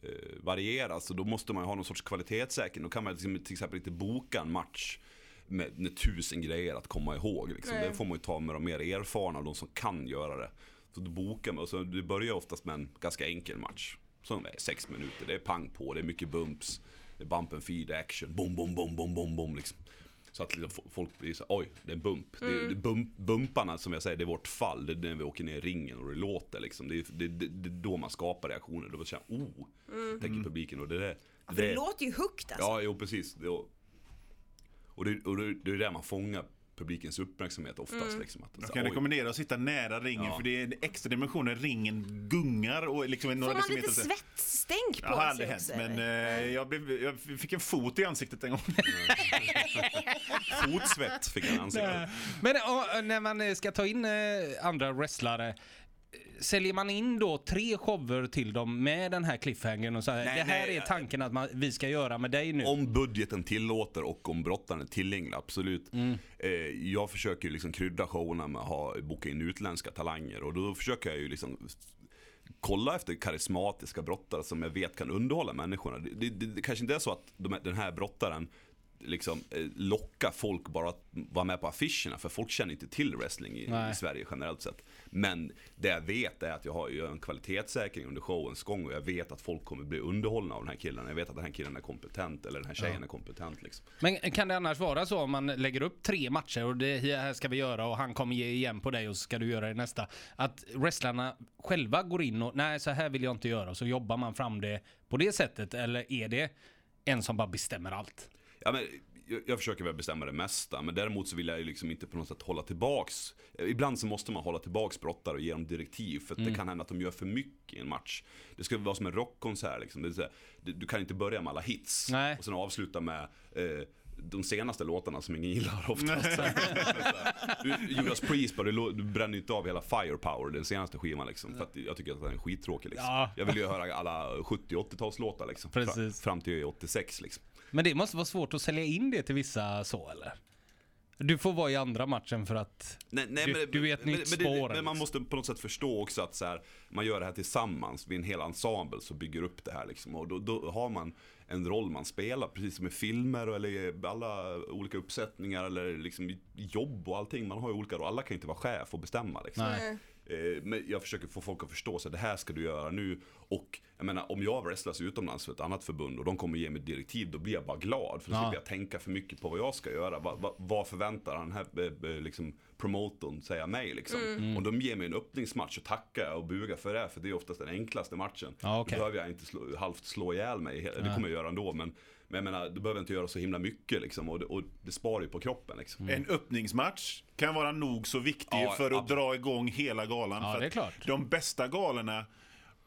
eh, variera. Så då måste man ju ha någon sorts kvalitetssäkring. Då kan man liksom, till exempel inte boka en match med, med tusen grejer att komma ihåg. Liksom. Det får man ju ta med de mer erfarna, de som kan göra det. Så då bokar man, och så det börjar oftast med en ganska enkel match. Som är sex minuter, det är pang på, det är mycket bumps. Det är bump and feed action, bom, bom, bom, bom, bom, bom liksom. Så att liksom folk blir så oj, det är en bump. Det, det bump. Bumparna som jag säger, det är vårt fall. Det är när vi åker ner i ringen och det låter liksom. Det är, det, det, det är då man skapar reaktioner. Då känner man, oh, tänker publiken. Och det, där, För det låter ju högt alltså. Ja, jo precis. Det, och och det, och det, det är där man fångar publikens uppmärksamhet oftast. Mm. Liksom, att, Jag så, kan oj. rekommendera att sitta nära ringen Ja. för det är en extra dimension när ringen gungar och liksom är några Får man lite svettstänk på aldrig sig hänt, också? men eh, jag, blev, jag fick en fot i ansiktet en gång. Fotsvett fick han i ansiktet. Men ja, när man ska ta in eh, andra wrestlare, säljer man in då tre shower till dem med den här cliffhangern och så här, Nej, det här nej, är tanken att man, vi ska göra med dig nu. Om budgeten tillåter och om brottaren är tillgänglig, absolut. Eh, jag försöker ju liksom krydda showerna med att ha, boka in utländska talanger och då försöker jag ju liksom kolla efter karismatiska brottare som jag vet kan underhålla människorna. Det, det, det, det kanske inte är så att de, den här brottaren liksom, eh, locka folk bara att vara med på affischerna. För folk känner inte till wrestling i, i Sverige generellt sett. Men det jag vet är att jag har ju en kvalitetssäkring under showens gång och jag vet att folk kommer bli underhållna av den här killen. Jag vet att den här killen är kompetent eller den här tjejen är kompetent. Liksom. Men kan det annars vara så om man lägger upp tre matcher och det här ska vi göra och han kommer ge igen på dig och så ska du göra det nästa. Att wrestlarna själva går in och nej så här vill jag inte göra och så jobbar man fram det på det sättet eller är det en som bara bestämmer allt? Ja, men, jag, jag försöker väl bestämma det mesta, men däremot så vill jag ju liksom inte på något sätt hålla tillbaks. Ibland så måste man hålla tillbaks brottare och ge dem direktiv, för att det kan hända att de gör för mycket i en match. Det ska vara som en rockkonsert liksom. Det här, du, du kan inte börja med alla hits Nej. och sen avsluta med eh, de senaste låtarna som ingen gillar oftast. Judas Priest, bara, du, du bränner inte av hela Firepower, den senaste skivan liksom. För att jag tycker att den är skittråkig liksom. Ja. Jag vill ju höra alla 70 80-talslåtar liksom. Precis. Fra- Fram till 86 liksom. Men det måste vara svårt att sälja in det till vissa så eller? Du får vara i andra matchen för att Nej, nej, Du- men, du är ett men, nytt men, spår, Men man liksom. måste på något sätt förstå också att så här, man gör det här tillsammans. Vi är en hel ensemble som bygger upp det här. Liksom. Och då, då har man en roll man spelar, precis som i filmer eller i alla olika uppsättningar eller liksom jobb och allting. Man har ju olika roller. Alla kan inte vara chef och bestämma. Liksom. Nej. Eh, Men jag försöker få folk att förstå så det här ska du göra nu. Och jag menar om jag wrestlas utomlands för ett annat förbund och de kommer ge mig direktiv, då blir jag bara glad. För då Ja. slipper jag tänka för mycket på vad jag ska göra. Vad, vad, vad förväntar den här eh, eh, liksom, promotorn säga mig liksom. Mm. Om de ger mig en öppningsmatch så tackar jag och bugar för det. För det är oftast den enklaste matchen. Ja, okej. Då behöver jag inte slå, halvt slå ihjäl mig. Det kommer jag göra ändå. Men, men jag menar, då behöver inte göra så himla mycket liksom. Och det, och det sparar ju på kroppen liksom. En öppningsmatch kan vara nog så viktig Ja, för att absolut. dra igång hela galan. Ja, för det är klart. De bästa galorna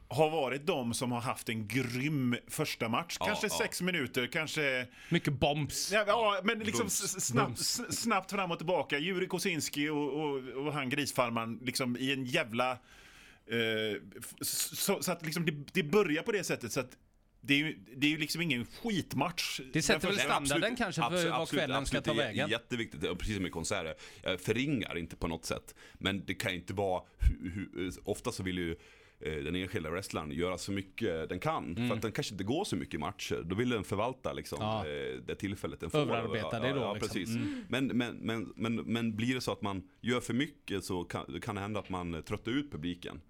har varit de som har haft en grym första match. Ja, kanske ja. sex minuter, kanske... mycket bombs. Ja, ja men liksom Bums. snabbt, snabbt fram och tillbaka. Juri Kosinski och, och, och han grisfarmaren liksom i en jävla... Eh, så, så att liksom det, det börjar på det sättet så att det är ju, det är ju liksom ingen skitmatch. Det sätter väl standarden Absolut, kanske för absolut, vad absolut, kvällen ska absolut. ta Det är vägen. Jätteviktigt, det är precis som i konserter. Jag förringar inte på något sätt. Men det kan inte vara, ofta så vill ju den enskilda wrestlern göra så mycket den kan. För att den kanske inte går så mycket matcher. Då vill den förvalta liksom, Mm. Ja. eh, det tillfället den får. Överarbeta det då, Ja, liksom. precis. Men, men, men, men, men blir det så att man gör för mycket så kan det kan hända att man eh, tröttar ut publiken.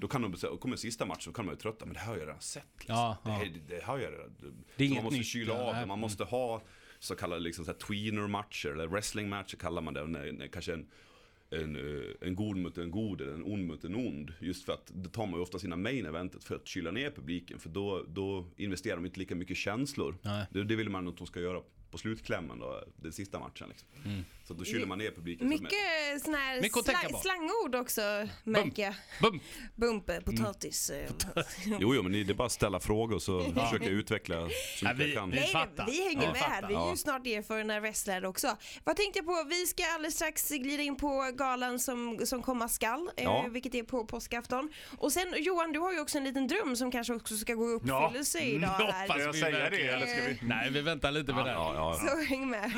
Då kan de säga, kommer sista matchen så kan man ju trötta, men det här har jag redan sett. Liksom. Ja, det, här, det har jag redan. Det är Så inget man måste nytt, kyla av det, man måste ha så kallade liksom, här, tweener-matcher eller wrestling-matcher kallar man det. När, när kanske en, en, eh, en god mot en god eller en ond mot en ond. Just för att då tar man ju ofta sina main eventet för att kyla ner publiken. För då, då investerar de inte lika mycket känslor. Nej. Det, det vill man att de ska göra på slutklämmen då, den sista matchen. Liksom. Mm. Så då kyler man ner publiken. Mycket såna här Mycket att tänka slang, på. slangord också märker jag. Bump! Bump, eh, potatis. eh. Jo, jo, men det är bara att ställa frågor så försöker jag utveckla så Ja, mycket vi- jag kan. vi- Nej, fattar. vi hänger Ja, med här. fattar. Vi är ju Ja. snart erfarna wrestlare också. Vad tänkte jag på? Vi ska alldeles strax glida in på galan som, som komma skall, Ja. eh, vilket är på påskafton. Och sen Johan, du har ju också en liten dröm som kanske också ska gå i Ja. uppfyllelse idag här. Ska jag vi säga det verkligen- eller ska vi... Nej, vi väntar lite med det. Ja, ja, ja. Så häng med.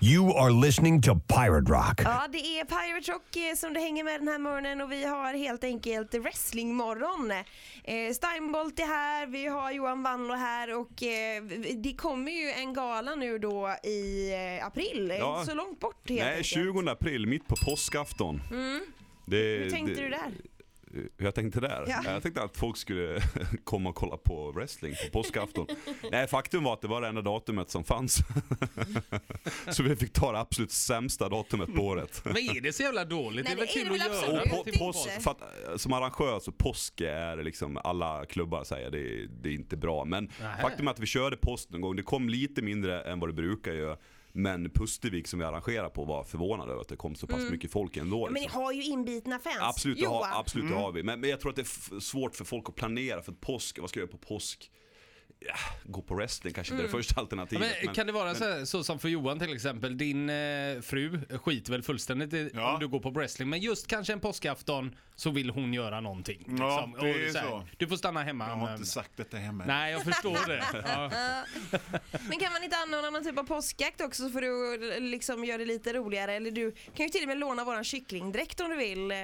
You are listening to Pirate Rock. Ja, det är Pirate Rock eh, som det hänger med den här morgonen och vi har helt enkelt wrestlingmorgon. Eh, Steinbolt är här, vi har Johan Wanlo här och eh, det kommer ju en gala nu då i eh, april. Ja. Så långt bort helt Nej, enkelt. 20 april, mitt på påskafton. Det, Hur tänkte det- du där? Hur jag tänkte där? Ja. Jag tänkte att folk skulle komma och kolla på wrestling på påskafton. Nej, faktum var att det var det enda datumet som fanns. så vi fick ta det absolut sämsta datumet på året. Men är det så jävla dåligt? Nej, det är väl kul att göra? Och på, påsk, för att, eh, som arrangör så påsk är liksom alla klubbar säger det, det är inte bra. Men Nähä. faktum är att vi körde post en gång. Det kom lite mindre än vad det brukar göra. Men Pustervik som vi arrangerar på var förvånade över att det kom så pass mycket folk ändå. Men ni liksom. har ju inbitna fans. Absolut, det har, absolut det har vi. Men, men jag tror att det är svårt för folk att planera för att påsk, vad ska jag göra på påsk? Ja, gå på wrestling kanske inte är det första Ja, alternativet. men, kan det vara så, här, så som för Johan till exempel, din eh, fru skiter väl fullständigt i Ja. om du går på wrestling, men just kanske en påskafton så vill hon göra någonting. Liksom. Ja, det är Och här, så. Du får stanna hemma. Jag har men- inte sagt detta hemma. Nej, jag förstår det. Ja. Men kan man inte anordna någon typ av påskjakt också för att liksom göra det lite roligare? Eller du kan ju till och med låna våran kycklingdräkt om du vill, eh,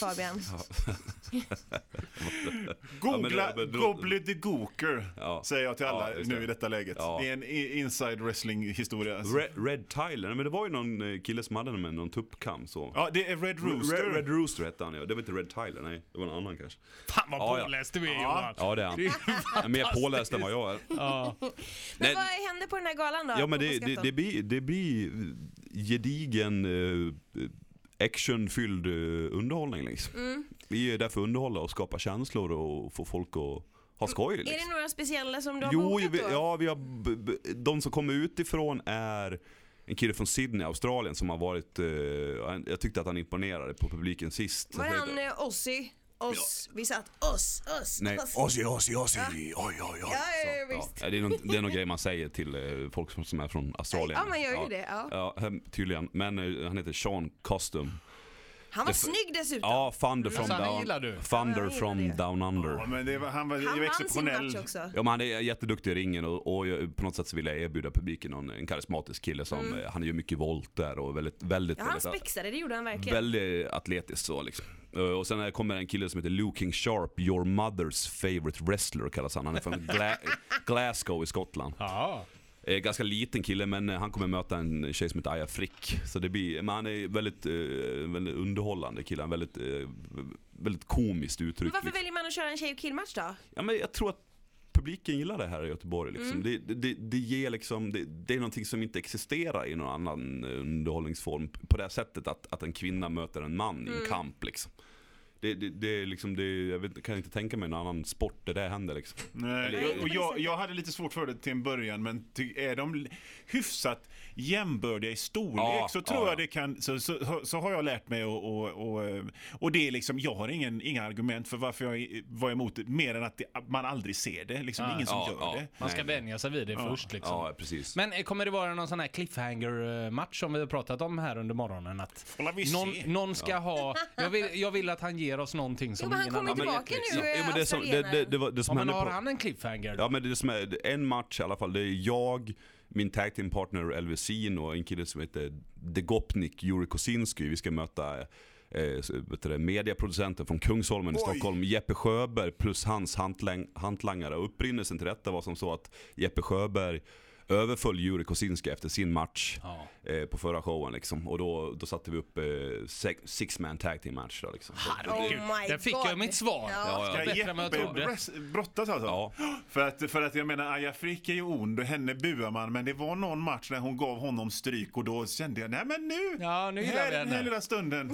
Fabian. Googla men det- Gobble the Gooker, Ja. säger jag till alla Ja, nu det. i detta läget. Ja. Det är en inside wrestling historia. Alltså. Red, Red Tyler, men det var ju någon eh, kille som hade med någon tuppkam så. Ja, det är Red Rooster. Red, Red Rooster hette han ja. Det var inte Red Tyler, nej. Det var en annan kanske. Fan vad Ja, ja. påläst du är Ja. Johan. Ja det är han. Han är mer påläst än vad jag är. Ja. Men Nej. vad händer på den här galan då? Ja men det, det, det, blir, det blir gedigen uh, actionfylld eh, underhållning liksom. Mm. Vi är där för att underhålla och skapa känslor och få folk att ha skoj liksom. Är det några speciella som du har Jo, bokat vi, då? ja, vi har, de som kommer utifrån är en kille från Sydney, Australien som har varit, eh, jag tyckte att han imponerade på publiken sist. Var han eh? Oss? Vi satt oss, oss, Nej. Ozzy, Ozzy, Ozzy, oj, oj, oj. Ja, ja, visst. Ja, det, är någon, det är någon grej man säger till eh, folk som, som är från Australien. Ja, man gör ju det. Ja. Ja, tydligen. Men eh, han heter Sean Custom. Han var snygg dessutom. Ja, Thunder from Så han down, du? Thunder Ja, jag from gillar det. down under. Ja, men det var, han var, det han var vann sin exceptionell. match också. Ja, men han är jätteduktig i ringen och, och jag- på något sätt så vill jag erbjuda publiken någon, en karismatisk kille som, eh, han gör mycket volter och väldigt, väldigt, Mm. Ja, han väldigt, spexade, det gjorde han verkligen. väldigt atletisk så liksom. Eh, Och sen här kommer en kille som heter Luke King Sharp, your mother's favorite wrestler kallas han. Han är från Gla- Glasgow i Skottland. Ja. Eh, ganska liten kille men eh, han kommer möta en tjej som heter Aya Frick. Så det blir, men han är väldigt, eh, väldigt underhållande kille, en väldigt, väldigt komiskt Men uttryck. varför liksom. väljer man att köra en tjej och killmatch då? Ja, men jag tror att publiken gillar det här i Göteborg. Liksom. Mm. Det, det, det, ger liksom, det, det är någonting som inte existerar i någon annan underhållningsform. På det sättet att, att en kvinna möter en man i en Mm. kamp. Liksom. Det, det, det, liksom, det, jag vet, kan inte tänka mig någon annan sport där det händer. Liksom. Nej, Eller- och jag, jag hade lite svårt för det till en början, men är de hyfsat jämbördiga i storlek Ja, så tror ja, ja. jag det kan, så, så, så har jag lärt mig och, och, och, och det är liksom, jag har ingen, inga argument för varför jag var emot det, mer än att det, man aldrig ser det. Liksom, är ingen som Ja, gör ja. det. Man ska vänja sig vid det först liksom. Ja, precis. Men eh, kommer det vara någon sån här cliffhanger-match som vi har pratat om här under morgonen? Att någon, någon ska ha... Jag vill, jag vill att han ger oss någonting som Jo, men han ingen kommer annan... tillbaka nu, ja, men det, som, det, det, det, var, det Ja, som men har på... han en cliffhanger? Ja men det som är en match i alla fall. Det är jag, min tag team partner Elvesin och en kille som heter Degopnik Juri Kosinski. Vi ska möta eh, vet mediaproducenten från Kungsholmen i Oj. Stockholm, Jeppe Sjöberg plus hans hantlang, hantlangare. Upprinnelsen till detta var som så att Jeppe Sjöberg överföll Juri Kosinski efter sin match Ja. eh, på förra showen liksom. Och då, då satte vi upp eh, six man tag team match då liksom. Så, Herregud, Oh my där fick God. jag mitt svar. Ja. Ja, jag Jeppe brottas alltså? ja. För att, för att jag menar, Aja Frick är ju ond och henne buar man, men det var någon match när hon gav honom stryk och då kände jag, nej men nu, Ja, nu gillar här, vi den här henne. lilla stunden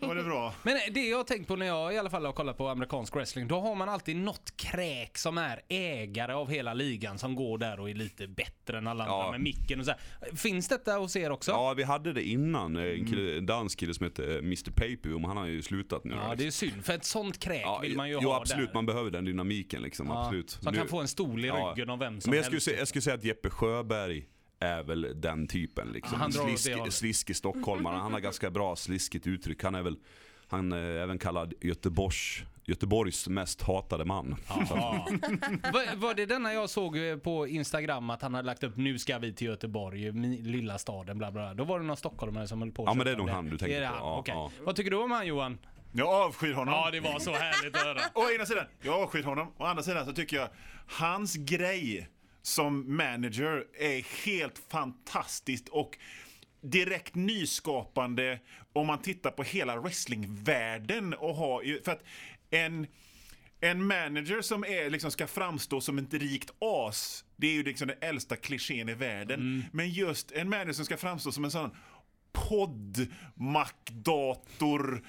var det bra. Men det jag har tänkt på när jag i alla fall har kollat på amerikansk wrestling, då har man alltid något kräk som är ägare av hela ligan som går där och är lite bättre än alla andra Ja. med micken och så här. Finns detta hos er också? Ja, vi hade det innan. eh, En, kille, en dansk kille som heter eh, Mr Paper, men han har ju slutat nu. Ja, liksom. det är synd, för ett sånt kräk Ja, vill man ju jo, ha absolut, där. man behöver den dynamiken liksom, Ja, absolut. Som Nu- kan få en stol i Ja. ryggen av vem som Men jag skulle, helst. säga, jag skulle säga att Jeppe Sjöberg är väl den typen liksom. Ja, han det Slisk, sliskig stockholmare, han har ganska bra sliskigt uttryck. Han är väl, han är även kallad Göteborgs, Göteborgs mest hatade man. Var, var det denna jag såg eh, på Instagram att han hade lagt upp nu ska vi till Göteborg, lilla staden bla bla. bla. Då var det någon stockholmare som höll på att Ja, men det är nog han du tänker på. han? Ja, Okej. ja. Vad tycker du om han Johan? Jag avskyr honom. Ja, det var så härligt att höra. Å ena sidan, jag avskyr honom. Å andra sidan så tycker jag hans grej som manager är helt fantastiskt och direkt nyskapande om man tittar på hela wrestlingvärlden och ha, för att en en manager som är, liksom, ska framstå som ett rikt as, det är ju liksom den äldsta klichén i världen. Men just en manager som ska framstå som en sån podd, mackdator,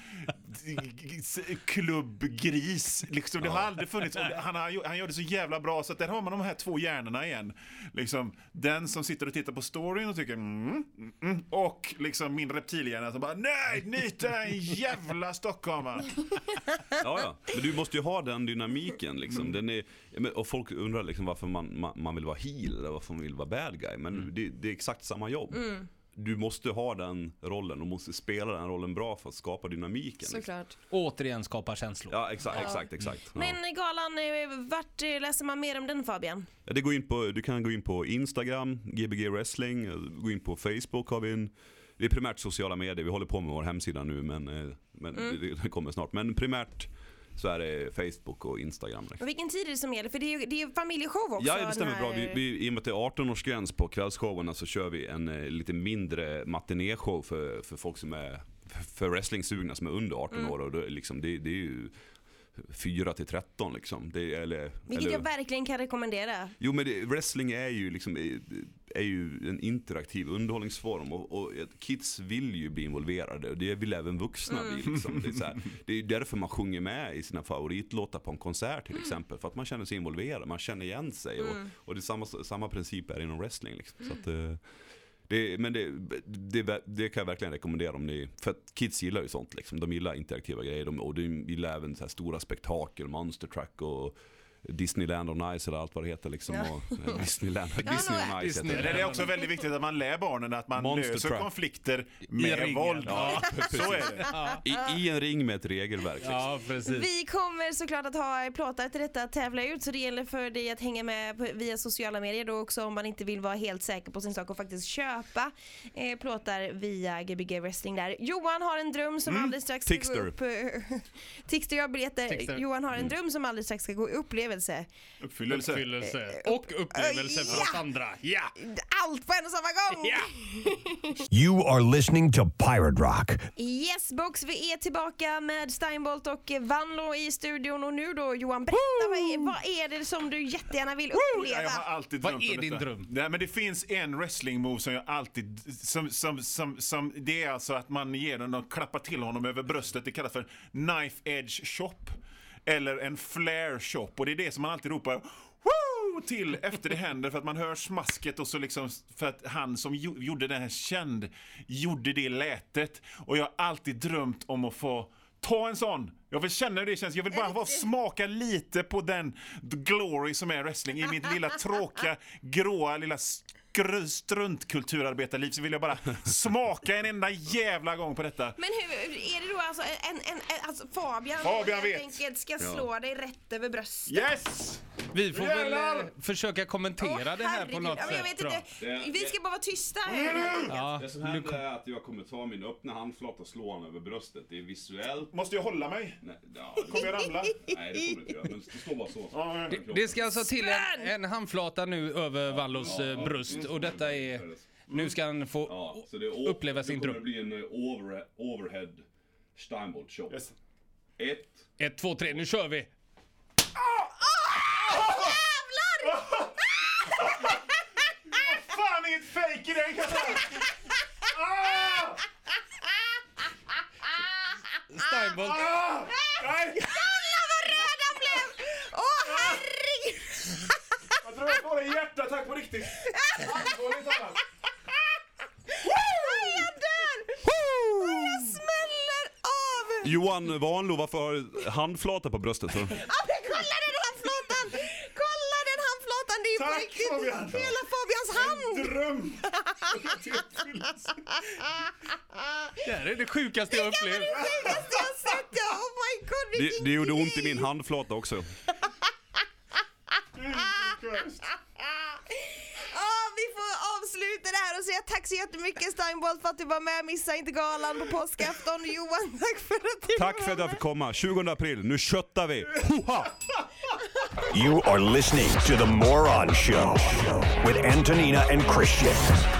klubbgris. Liksom, det har aldrig funnits. Han, har, han gör det så jävla bra så att där har man de här två hjärnorna igen. Liksom, den som sitter och tittar på storyn och tycker mm, mm, mm, och liksom min reptilhjärna som bara nej, nyt en jävla stockholmare. Ja, ja. Men du måste ju ha den dynamiken liksom. Den är, ja, och folk undrar liksom varför man, man, man vill vara heel eller varför man vill vara bad guy. Men det, det är exakt samma jobb. Du måste ha den rollen och måste spela den rollen bra för att skapa dynamiken. Liksom. Såklart. Återigen skapar känslor. Ja, exakt, exakt, exakt. Ja. Men galan, eh, vart eh, läser man mer om den Fabian? Ja, det går in på, du kan gå in på Instagram, Gbg Wrestling, eh, gå in på Facebook har vi en det är primärt sociala medier, vi håller på med vår hemsida nu men, eh, men det, det kommer snart. Men primärt så är det Facebook och Instagram. Liksom. Och vilken tid är det som gäller? För det är ju, det är familjeshow också. Ja, det stämmer här- bra. Vi, vi, I och med att det är 18-årsgräns på kvällsshowerna så kör vi en eh, lite mindre matinéshow för, för folk som är för wrestlingsugna som är under 18 Mm. år. Och är liksom, det, det är ju 4 till 13 liksom. Det, eller, Vilket eller, jag verkligen kan rekommendera. Jo men det, wrestling är ju liksom är, är ju en interaktiv underhållningsform och, och kids vill ju bli involverade och det vill även vuxna Mm. bli. Liksom. Det, är så här, det är därför man sjunger med i sina favoritlåtar på en konsert till exempel. För att man känner sig involverad, man känner igen sig. Och, och det är samma, samma princip är inom wrestling. Liksom. Så att, eh, det, men det, det, det kan jag verkligen rekommendera om ni, för att kids gillar ju sånt liksom. De gillar interaktiva grejer de, och de gillar även så här stora spektakel, monster truck och Disneyland on Ice eller allt vad det heter liksom. Ja. Och, eh, Disneyland, Ja, Disney on Ice Disney. heter Det det. är också väldigt viktigt att man lär barnen att man Monster löser truck. konflikter med ringen. våld. Ja, Så är det. I, I en ring med ett regelverk. Liksom. Ja, precis. Vi kommer såklart att ha plåtar till detta att tävla ut så det gäller för dig att hänga med via sociala medier då också om man inte vill vara helt säker på sin sak och faktiskt köpa eh, plåtar via Gbg Wrestling där. Johan har en dröm som alldeles strax ska gå Tixter. upp. eh, Tixter jag biljetter. Tixter. Johan har en dröm som alldeles strax ska gå i upplevelse. Uppfyllelse. Uppfyllelse och upplevelse för oss Ja. andra. Ja! Allt på en och samma gång! Ja! You are listening to Pirate Rock. Yes box, vi är tillbaka med Steinbolt och Vanlo i studion och nu då Johan berätta vad är, vad är det som du jättegärna vill uppleva? jag har alltid Vad drömt är om din detta. dröm? Nej, men det finns en wrestling move som jag alltid... Som, som, som, som, det är alltså att man ger den och klappar till honom över bröstet. Det kallas för knife edge chop. Eller en flare chop. Och det är det som man alltid ropar Woo! till efter det händer för att man hör smasket och så liksom för att han som gjo- gjorde den här känd gjorde det lätet. Och jag har alltid drömt om att få ta en sån. Jag vill känna hur det känns. Jag vill bara få smaka lite på den glory som är wrestling i mitt lilla tråkiga, gråa, lilla skr- struntkulturarbetarliv så vill jag bara smaka en enda jävla gång på detta. Men hur, är det då alltså en, en, en alltså Fabian, Fabian vet. enkelt ska slå dig rätt över bröstet? Yes! Vi får väl Jävlar! eh, försöka kommentera Åh, det här på något ja, men jag sätt. vet inte. Det- Vi ska bara vara tysta här. enkelt. Ja, Det som händer är att jag kommer ta min öppna handflata och slå honom över bröstet. Det är visuellt. Måste jag hålla mig? Nej, ja, Kommer jag ramla? Nej, det kommer du inte göra. Men det står bara så. Ja, ja. Det ska alltså till en, en handflata nu över Vallos eh, bröst och detta är... Nu ska han få Ja, så det är uppleva sin kommer dröm. det bli en eh, over, overhead Steinbolt show. Yes. Ett. Ett, två, tre, nu kör vi! Fan, inget fake i den kanalen! Ah! Steinbolt. Ah! Nej! Kolla vad röd han blev! Åh herregud! Jag tror jag får en hjärtattack på riktigt. Allvarligt talat. Jag dör! Jag smäller av! Johan Vanlo, varför har du handflata på bröstet? För? Ja, men kolla den handflatan! Kolla den handflatan! Det är ju på Tack, riktigt Fabian. hela Fabians hand! Dröm! Det här är det sjukaste jag upplevt. Sjukaste jag sett! Ja, oh my god Det, vilken det gjorde ont i grej. min handflata också. Ja, vi får avsluta det här och säga tack så jättemycket Steinbolt för att du var med. Missa inte galan på påskafton. Johan, tack för att du Tack var för att jag fick komma. 20 april, nu köttar vi! Hoha! You are listening to The Moron Show with Antonina and Christian.